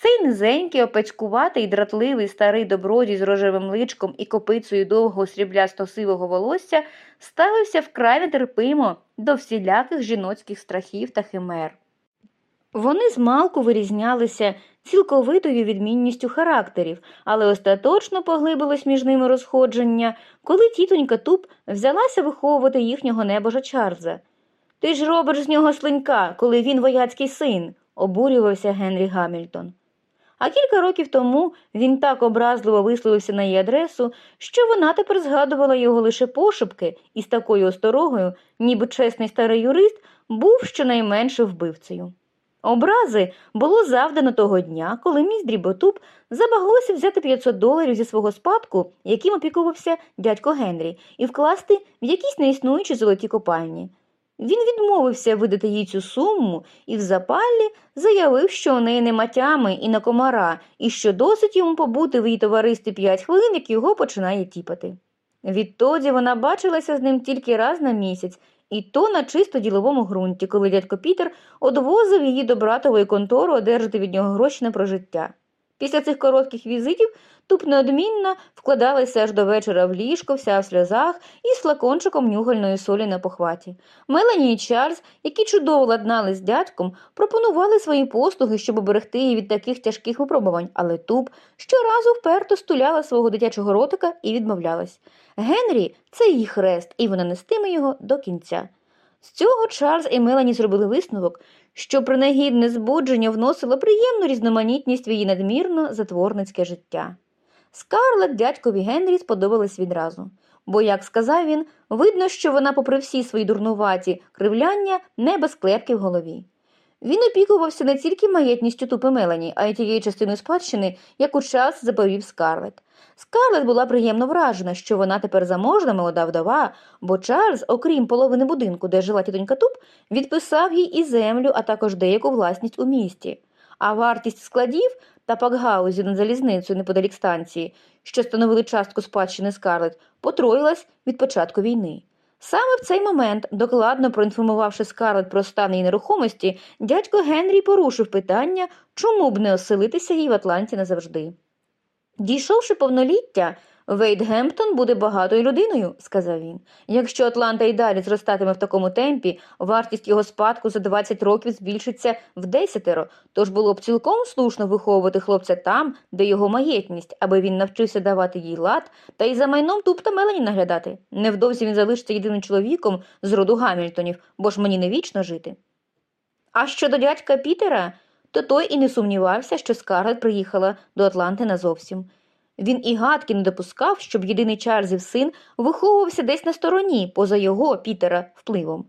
Цей низенький, опецькуватий, дратливий старий добродій з рожевим личком і копицею довгого сріблясто сивого волосся ставився вкрай нетерпимо до всіляких жіноцьких страхів та химер. Вони змалку вирізнялися цілковитою відмінністю характерів, але остаточно поглибилось між ними розходження, коли тітонька Туп взялася виховувати їхнього небожа Чарльза. Ти ж робиш з нього слинька, коли він вояцький син, обурювався Генрі Гамільтон. А кілька років тому він так образливо висловився на її адресу, що вона тепер згадувала його лише пошепки і з такою осторогою, ніби чесний старий юрист був щонайменше вбивцею. Образи було завдано того дня, коли міс Дріботуб забаглося взяти 500 доларів зі свого спадку, яким опікувався дядько Генрі, і вкласти в якісь неіснуючі золоті копальні. Він відмовився видати їй цю суму і в запаллі заявив, що у неї нема тями і на комара, і що досить йому побути в її товаристві п'ять хвилин, як його починає тіпати. Відтоді вона бачилася з ним тільки раз на місяць, і то на чисто діловому ґрунті, коли дядько Пітер одвозив її до братової контору одержати від нього гроші на прожиття. Після цих коротких візитів туп неодмінно вкладалася аж до вечора в ліжко, вся в сльозах і з флакончиком нюгальної солі на похваті. Мелані і Чарльз, які чудово ладнали з дядьком, пропонували свої послуги, щоб оберегти її від таких тяжких випробувань, але туп щоразу вперто стуляла свого дитячого ротика і відмовлялась. Генрі це її хрест, і вона нестиме його до кінця. З цього Чарльз і Мелані зробили висновок, що принагідне збудження вносило приємну різноманітність в її надмірно затворницьке життя. Скарлет дядькові Генрі сподобалась відразу, бо, як сказав він, видно, що вона, попри всі свої дурнуваті кривляння, не без клепки в голові. Він опікувався не тільки маєтністю тупи Мелані, а й тією частиною спадщини, яку час заповів Скарлет. Скарлет була приємно вражена, що вона тепер заможна молода вдова, бо Чарльз, окрім половини будинку, де жила тітонька Туп, відписав їй і землю, а також деяку власність у місті. А вартість складів та пакгаузів над залізницею неподалік станції, що становили частку спадщини Скарлет, потроїлась від початку війни. Саме в цей момент, докладно проінформувавши Скарлет про стан її нерухомості, дядько Генрі порушив питання, чому б не оселитися їй в Атланті назавжди. Дійшовши повноліття, Вейд Гемптон буде багатою людиною, сказав він. Якщо Атланта і далі зростатиме в такому темпі, вартість його спадку за 20 років збільшиться в десятеро, тож було б цілком слушно виховувати хлопця там, де його маєтність, аби він навчився давати їй лад та й за майном туп та мелені наглядати. Невдовзі він залишиться єдиним чоловіком з роду Гамільтонів, бо ж мені не вічно жити. А щодо дядька Пітера, то той і не сумнівався, що Скарлет приїхала до Атланти назовсім. Він і гадки не допускав, щоб єдиний Чарльзів син виховувався десь на стороні, поза його Пітера впливом.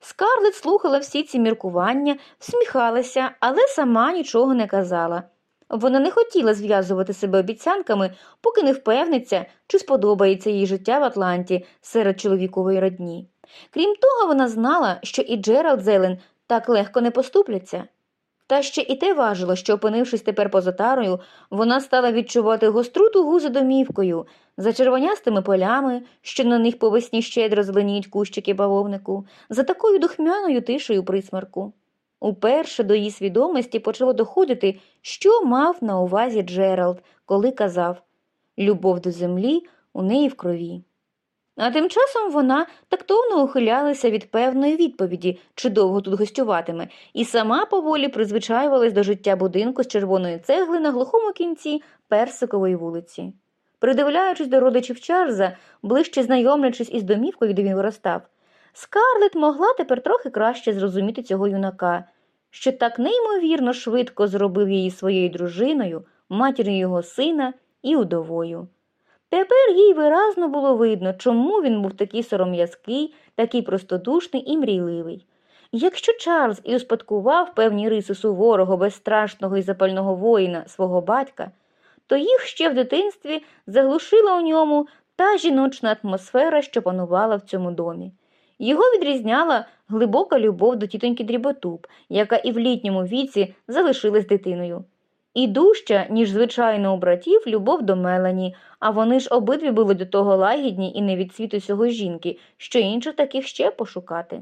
Скарлет слухала всі ці міркування, всміхалася, але сама нічого не казала. Вона не хотіла зв'язувати себе обіцянками, поки не впевниться, чи сподобається їй життя в Атланті серед чоловікової родні. Крім того, вона знала, що і Джеральд Зелен так легко не поступляться. Та ще і те важило, що, опинившись тепер поза тарою, вона стала відчувати гостру тугу за домівкою, за червонястими полями, що на них по весні щедро зеленіють кущики бавовнику, за такою духмяною тишею присмерку. Уперше до її свідомості почало доходити, що мав на увазі Джеральд, коли казав Любов до землі у неї в крові. А тим часом вона тактовно ухилялася від певної відповіді, чи довго тут гостюватиме, і сама поволі призвичаювалась до життя будинку з червоної цегли на глухому кінці персикової вулиці. Придивляючись до родичів Чарльза, ближче знайомлячись із домівкою, де він виростав, Скарлет могла тепер трохи краще зрозуміти цього юнака, що так неймовірно швидко зробив її своєю дружиною, матір'ю його сина і удовою. Тепер їй виразно було видно, чому він був такий сором'язкий, такий простодушний і мрійливий. Якщо Чарльз і успадкував певні риси суворого, безстрашного і запального воїна свого батька, то їх ще в дитинстві заглушила у ньому та жіночна атмосфера, що панувала в цьому домі. Його відрізняла глибока любов до тітоньки Дріботуб, яка і в літньому віці залишилась дитиною. І дужча, ніж звичайно у братів, любов до Мелані, а вони ж обидві були до того лагідні і не від світу сього жінки, що інших таких ще пошукати.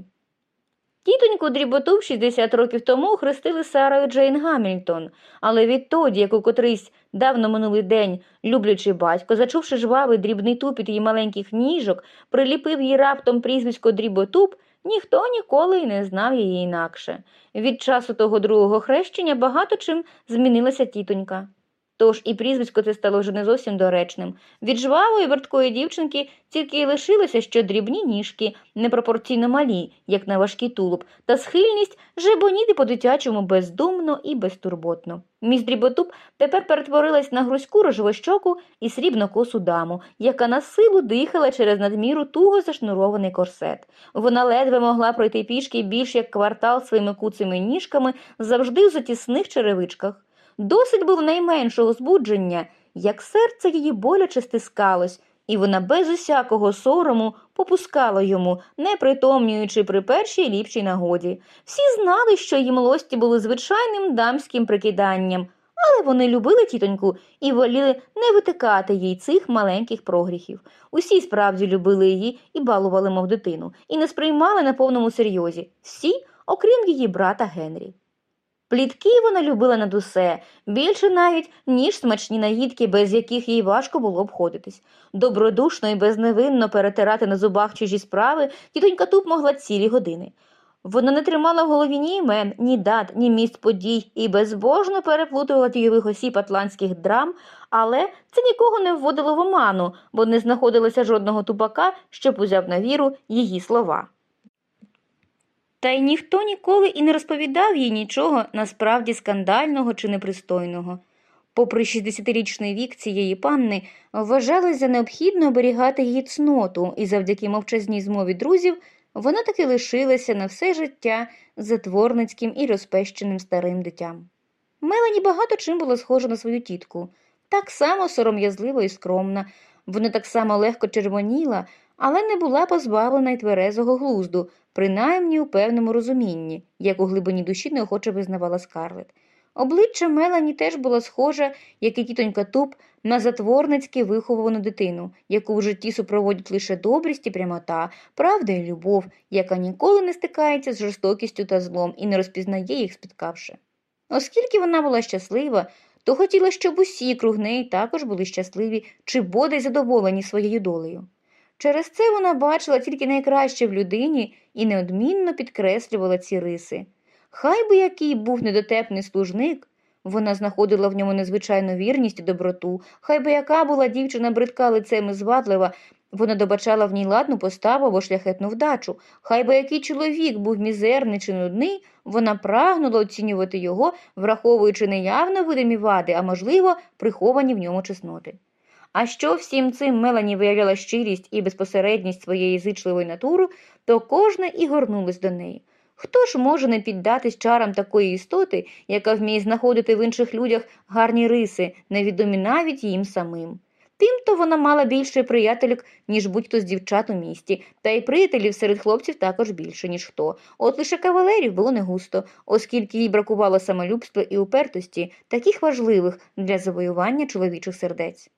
Тітоньку дріботуб 60 років тому хрестили Сарою Джейн Гамільтон, але відтоді, як у котрийсь давно минулий день, люблячий батько, зачувши жвавий дрібний тупіт її маленьких ніжок, приліпив їй раптом прізвисько дріботуб, ніхто ніколи й не знав її інакше. Від часу того другого хрещення багато чим змінилася тітонька. Тож і прізвисько це стало вже не зовсім доречним. Від жвавої верткої дівчинки тільки й лишилося, що дрібні ніжки, непропорційно малі, як на важкий тулуб, та схильність жебоніти по-дитячому бездумно і безтурботно. Міс Дріботуб тепер перетворилась на грузьку рожевощоку і срібнокосу даму, яка на силу дихала через надміру туго зашнурований корсет. Вона ледве могла пройти пішки більш як квартал своїми куцими ніжками завжди в затісних черевичках. Досить було найменшого збудження, як серце її боляче стискалось, і вона без усякого сорому попускала йому, не притомнюючи при першій ліпшій нагоді. Всі знали, що її милості були звичайним дамським прикиданням, але вони любили тітоньку і воліли не витикати їй цих маленьких прогріхів. Усі справді любили її і балували, мов дитину, і не сприймали на повному серйозі всі, окрім її брата Генрі. Плітки вона любила над усе, більше навіть, ніж смачні наїдки, без яких їй важко було обходитись. Добродушно і безневинно перетирати на зубах чужі справи тітонька Туп могла цілі години. Вона не тримала в голові ні імен, ні дат, ні місць подій і безбожно переплутувала дійових осіб атлантських драм, але це нікого не вводило в оману, бо не знаходилося жодного тупака, щоб узяв на віру її слова. Та й ніхто ніколи і не розповідав їй нічого насправді скандального чи непристойного. Попри 60-річний вік цієї панни, вважалось за необхідно оберігати її цноту, і завдяки мовчазній змові друзів вона таки лишилася на все життя затворницьким і розпещеним старим дитям. Мелані багато чим була схожа на свою тітку, так само сором'язлива і скромна, вона так само легко червоніла, але не була позбавлена й тверезого глузду, принаймні у певному розумінні, як у глибині душі неохоче визнавала Скарлет. Обличчя Мелані теж було схоже, як і тітонька Туп, на затворницьки виховану дитину, яку в житті супроводять лише добрість і прямота, правда і любов, яка ніколи не стикається з жорстокістю та злом і не розпізнає їх, спіткавши. Оскільки вона була щаслива, то хотіла, щоб усі круг неї також були щасливі чи бодай задоволені своєю долею. Через це вона бачила тільки найкраще в людині і неодмінно підкреслювала ці риси. Хай би який був недотепний служник, вона знаходила в ньому незвичайну вірність і доброту, хай би яка була дівчина бридка лицем і звадлива, вона добачала в ній ладну поставу або шляхетну вдачу, хай би який чоловік був мізерний чи нудний, вона прагнула оцінювати його, враховуючи не явно видимі вади, а можливо, приховані в ньому чесноти. А що всім цим Мелані виявляла щирість і безпосередність своєї зичливої натури, то кожна і горнулась до неї. Хто ж може не піддатись чарам такої істоти, яка вміє знаходити в інших людях гарні риси, невідомі навіть їм самим? Тим-то вона мала більше приятелів, ніж будь-хто з дівчат у місті, та й приятелів серед хлопців також більше, ніж хто. От лише кавалерів було не густо, оскільки їй бракувало самолюбства і упертості, таких важливих для завоювання чоловічих сердець.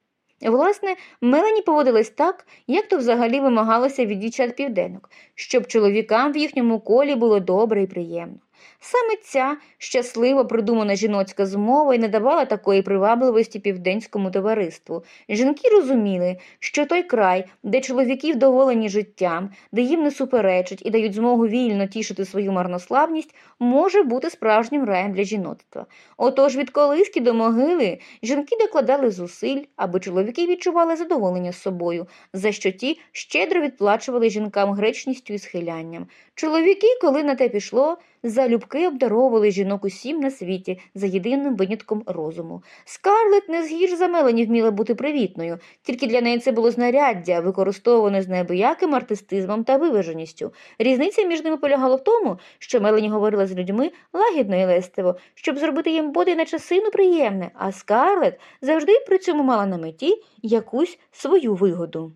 Власне, Мелані поводилась так, як то взагалі вимагалося від дівчат південок, щоб чоловікам в їхньому колі було добре і приємно. Саме ця щасливо придумана жіноцька змова і не давала такої привабливості південському товариству. Жінки розуміли, що той край, де чоловіки вдоволені життям, де їм не суперечать і дають змогу вільно тішити свою марнославність, може бути справжнім раєм для жіноцтва. Отож від колиски до могили жінки докладали зусиль, аби чоловіки відчували задоволення з собою, за що ті щедро відплачували жінкам гречністю і схилянням. Чоловіки, коли на те пішло, залюбки обдаровували жінок усім на світі за єдиним винятком розуму. Скарлет не згірш за Мелані вміла бути привітною, тільки для неї це було знаряддя, використоване з неабияким артистизмом та виваженістю. Різниця між ними полягала в тому, що Мелані говорила з людьми лагідно і лестиво, щоб зробити їм бодай на часину приємне, а Скарлет завжди при цьому мала на меті якусь свою вигоду.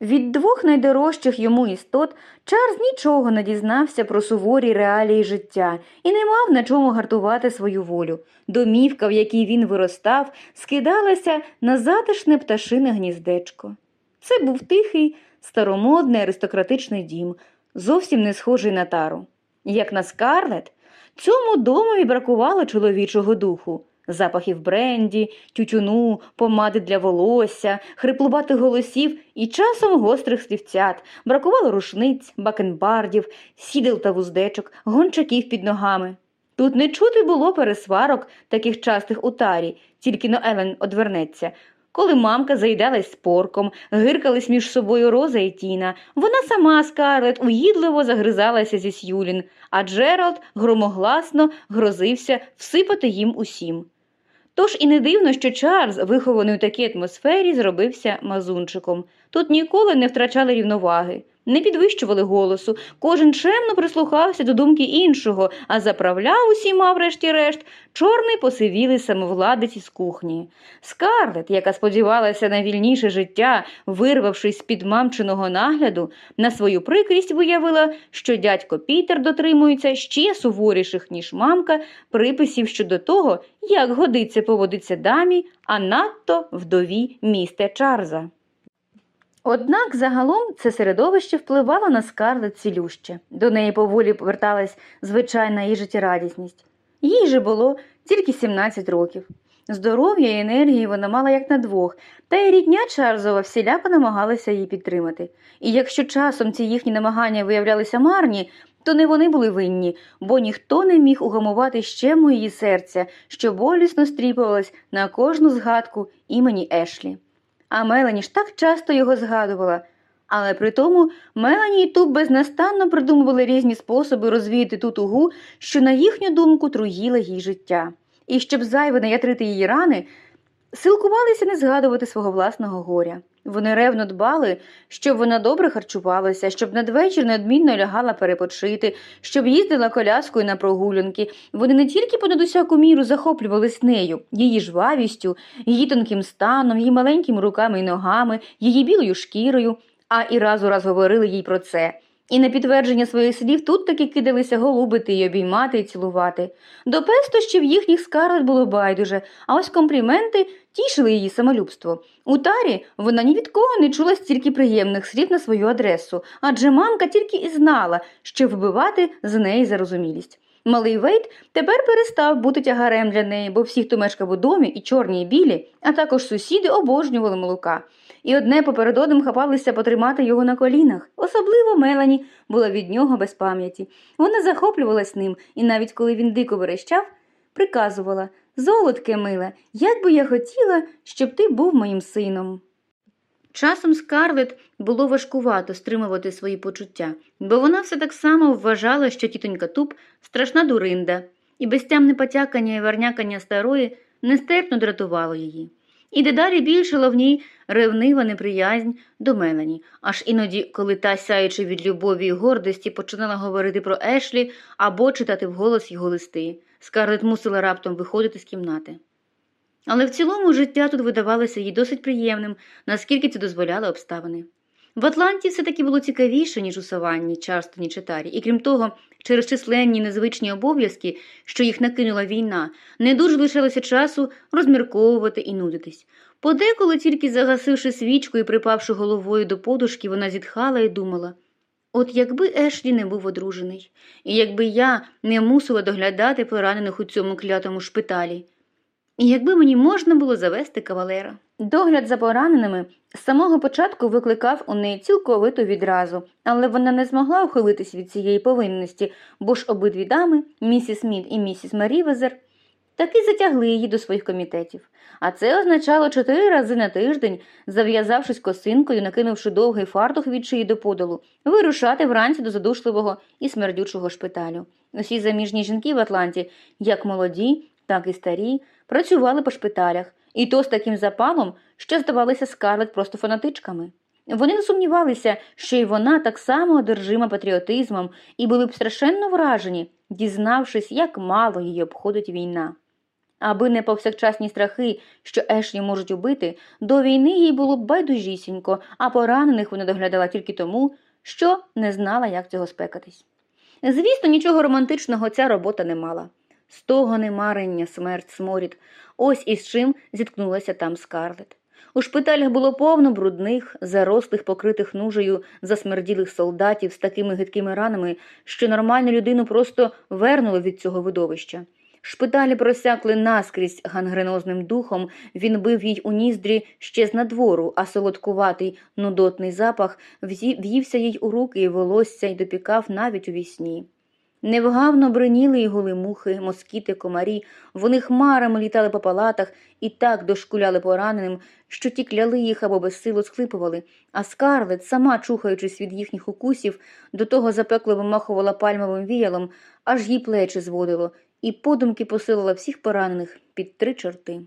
Від двох найдорожчих йому істот Чарльз нічого не дізнався про суворі реалії життя і не мав на чому гартувати свою волю. Домівка, в якій він виростав, скидалася на затишне пташине гніздечко. Це був тихий, старомодний аристократичний дім, зовсім не схожий на тару. Як на скарлет, цьому домові бракувало чоловічого духу. Запахів бренді, тютюну, помади для волосся, хриплуватих голосів і часом гострих слівцят, бракувало рушниць, бакенбардів, сідел та вуздечок, гончаків під ногами. Тут не чути було пересварок, таких частих у тарі, тільки но Елен одвернеться. Коли мамка заїдалась з порком, гиркались між собою Роза і Тіна, вона сама Скарлет уїдливо загризалася зі Сюлін, а Джеральд громогласно грозився всипати їм усім. Тож і не дивно, що Чарльз, вихований у такій атмосфері, зробився мазунчиком. Тут ніколи не втрачали рівноваги, не підвищували голосу, кожен чемно прислухався до думки іншого, а заправляв усіма, врешті-решт, чорний посивілий самовладець із кухні. Скарлет, яка сподівалася на вільніше життя, вирвавшись з під мамчиного нагляду, на свою прикрість виявила, що дядько Пітер дотримується ще суворіших, ніж мамка, приписів щодо того, як годиться поводиться дамі, а надто вдові містер Чарза. Однак загалом це середовище впливало на скарлет цілюще. До неї поволі поверталась звичайна її життєрадісність. Їй же було тільки 17 років. Здоров'я і енергії вона мала як на двох, та й рідня Чарльзова всіляко намагалася її підтримати. І якщо часом ці їхні намагання виявлялися марні, то не вони були винні, бо ніхто не міг угамувати щему її серця, що болісно стріпувалось на кожну згадку імені Ешлі. А Мелані ж так часто його згадувала. Але при тому Мелані і Туб безнастанно придумували різні способи розвіяти ту тугу, що, на їхню думку, труїла їй життя. І щоб зайве наятрити її рани, силкувалися не згадувати свого власного горя. Вони ревно дбали, щоб вона добре харчувалася, щоб надвечір неодмінно лягала перепочити, щоб їздила коляскою на прогулянки. Вони не тільки понад усяку міру захоплювались нею, її жвавістю, її тонким станом, її маленькими руками і ногами, її білою шкірою, а і раз у раз говорили їй про це. І на підтвердження своїх слів тут таки кидалися голубити і обіймати і цілувати. До пестощів їхніх скарлет було байдуже, а ось компліменти тішили її самолюбство. У тарі вона ні від кого не чула стільки приємних слів на свою адресу, адже мамка тільки і знала, що вбивати з неї зарозумілість. Малий Вейт тепер перестав бути тягарем для неї, бо всі, хто мешкав у домі, і чорні, і білі, а також сусіди обожнювали молока. І одне поперед одним хапалися потримати його на колінах. Особливо Мелані була від нього без пам'яті. Вона захоплювалась ним, і навіть коли він дико верещав, приказувала Золотке миле, як би я хотіла, щоб ти був моїм сином. Часом Скарлет було важкувато стримувати свої почуття, бо вона все так само вважала, що тітонька Туп страшна дуринда, і безтямне потякання і вернякання старої нестерпно дратувало її. І дедалі більшала в ній ревнива неприязнь до Мелані, аж іноді, коли та, сяючи від любові і гордості, починала говорити про Ешлі або читати вголос його листи. Скарлет мусила раптом виходити з кімнати. Але в цілому життя тут видавалося їй досить приємним, наскільки це дозволяли обставини. В Атланті все таки було цікавіше, ніж у Саванні, Чарстоні чи Тарі, і крім того, через численні незвичні обов'язки, що їх накинула війна, не дуже лишилося часу розмірковувати і нудитись. Подеколи, тільки загасивши свічку і припавши головою до подушки, вона зітхала і думала от якби Ешлі не був одружений, і якби я не мусила доглядати поранених у цьому клятому шпиталі. І якби мені можна було завести кавалера. Догляд за пораненими з самого початку викликав у неї цілковиту відразу, але вона не змогла ухилитись від цієї повинності, бо ж обидві дами, місіс Мід і місіс Марівезер, таки затягли її до своїх комітетів. А це означало чотири рази на тиждень, зав'язавшись косинкою, накинувши довгий фартух від шиї до подолу, вирушати вранці до задушливого і смердючого шпиталю. Усі заміжні жінки в Атланті, як молоді, так і старі, працювали по шпиталях, і то з таким запалом, що здавалися скарлет просто фанатичками. Вони не сумнівалися, що й вона так само одержима патріотизмом, і були б страшенно вражені, дізнавшись, як мало її обходить війна. Аби не повсякчасні страхи, що Ешлі можуть убити, до війни їй було б байдужісінько, а поранених вона доглядала тільки тому, що не знала, як цього спекатись. Звісно, нічого романтичного ця робота не мала. Стогони, марення, смерть, сморід. Ось із чим зіткнулася там скарлет. У шпиталях було повно брудних, зарослих, покритих нужею засмерділих солдатів з такими гидкими ранами, що нормальну людину просто вернуло від цього видовища. Шпиталі просякли наскрізь гангренозним духом, він бив їй у ніздрі ще з надвору, а солодкуватий нудотний запах в'ївся їй у руки і волосся й допікав навіть у вісні. Невгавно бриніли й гули мухи, москіти, комарі, вони хмарами літали по палатах і так дошкуляли пораненим, що ті кляли їх або безсило схлипували, а скарлет, сама чухаючись від їхніх укусів, до того запекло вимахувала пальмовим віялом, аж їй плечі зводило, і подумки посилила всіх поранених під три чорти.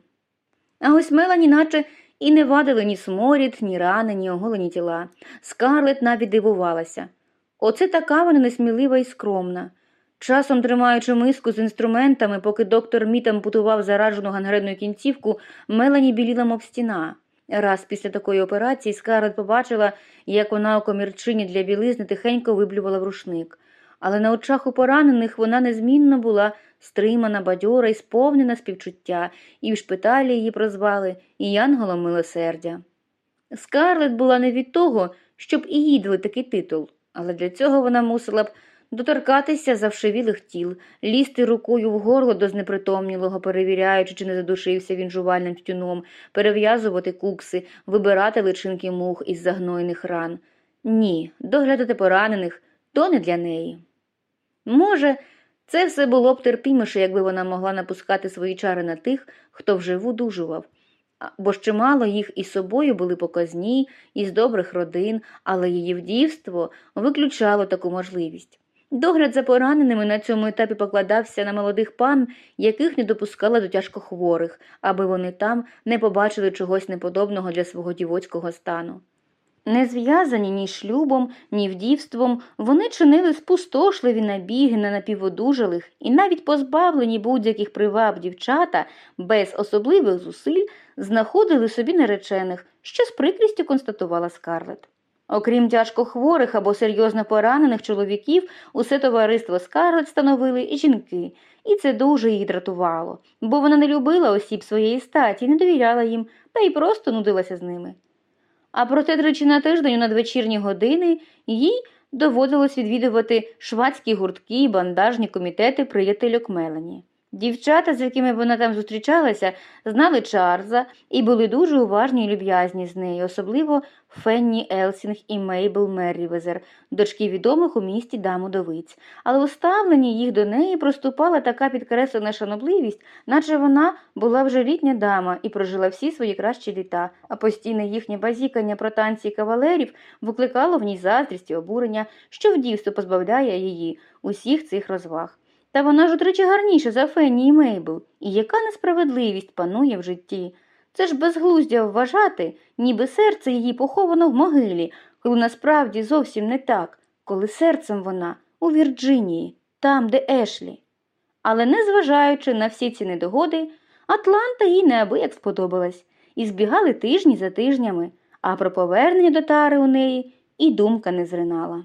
А ось Мелані наче і не вадили ні сморід, ні рани, ні оголені тіла. Скарлет навіть дивувалася. Оце така вона несмілива і скромна. Часом, тримаючи миску з інструментами, поки доктор Міт ампутував заражену гангренну кінцівку, Мелані біліла, мов стіна. Раз після такої операції Скарлет побачила, як вона у комірчині для білизни тихенько виблювала в рушник. Але на очах у поранених вона незмінно була стримана, бадьора і сповнена співчуття, і в шпиталі її прозвали і Янголом милосердя. Скарлет була не від того, щоб і їй дали такий титул, але для цього вона мусила б доторкатися завшивілих тіл, лізти рукою в горло до знепритомнілого, перевіряючи, чи не задушився він жувальним тютюном, перев'язувати кукси, вибирати личинки мух із загнойних ран. Ні, доглядати поранених то не для неї. Може, це все було б терпіміше, якби вона могла напускати свої чари на тих, хто вже одужував. Бо ж чимало їх із собою були показні, із добрих родин, але її вдівство виключало таку можливість. Догляд за пораненими на цьому етапі покладався на молодих пан, яких не допускали до тяжкохворих, аби вони там не побачили чогось неподобного для свого дівоцького стану. Не зв'язані ні шлюбом, ні вдівством, вони чинили спустошливі набіги на напіводужалих і навіть позбавлені будь-яких приваб дівчата без особливих зусиль знаходили собі наречених, що з прикрістю констатувала Скарлет. Окрім тяжко хворих або серйозно поранених чоловіків, усе товариство Скарлет становили і жінки, і це дуже її дратувало, бо вона не любила осіб своєї статі, не довіряла їм та й просто нудилася з ними. А проте тричі на тиждень у надвечірні години їй доводилось відвідувати швадські гуртки і бандажні комітети приятельок Мелані. Дівчата, з якими вона там зустрічалася, знали Чарльза і були дуже уважні і люб'язні з нею, особливо Фенні Елсінг і Мейбл Меррівезер, дочки відомих у місті дам удовиць. Але у ставленні їх до неї проступала така підкреслена шанобливість, наче вона була вже літня дама і прожила всі свої кращі літа, а постійне їхнє базікання про танці кавалерів викликало в ній заздрість і обурення, що вдівство позбавляє її усіх цих розваг. Та вона ж утричі гарніша за Фенні і Мейбл, і яка несправедливість панує в житті. Це ж безглуздя вважати, ніби серце її поховано в могилі, коли насправді зовсім не так, коли серцем вона у Вірджинії, там, де Ешлі. Але незважаючи на всі ці недогоди, Атланта їй неабияк сподобалась, і збігали тижні за тижнями, а про повернення до тари у неї і думка не зринала.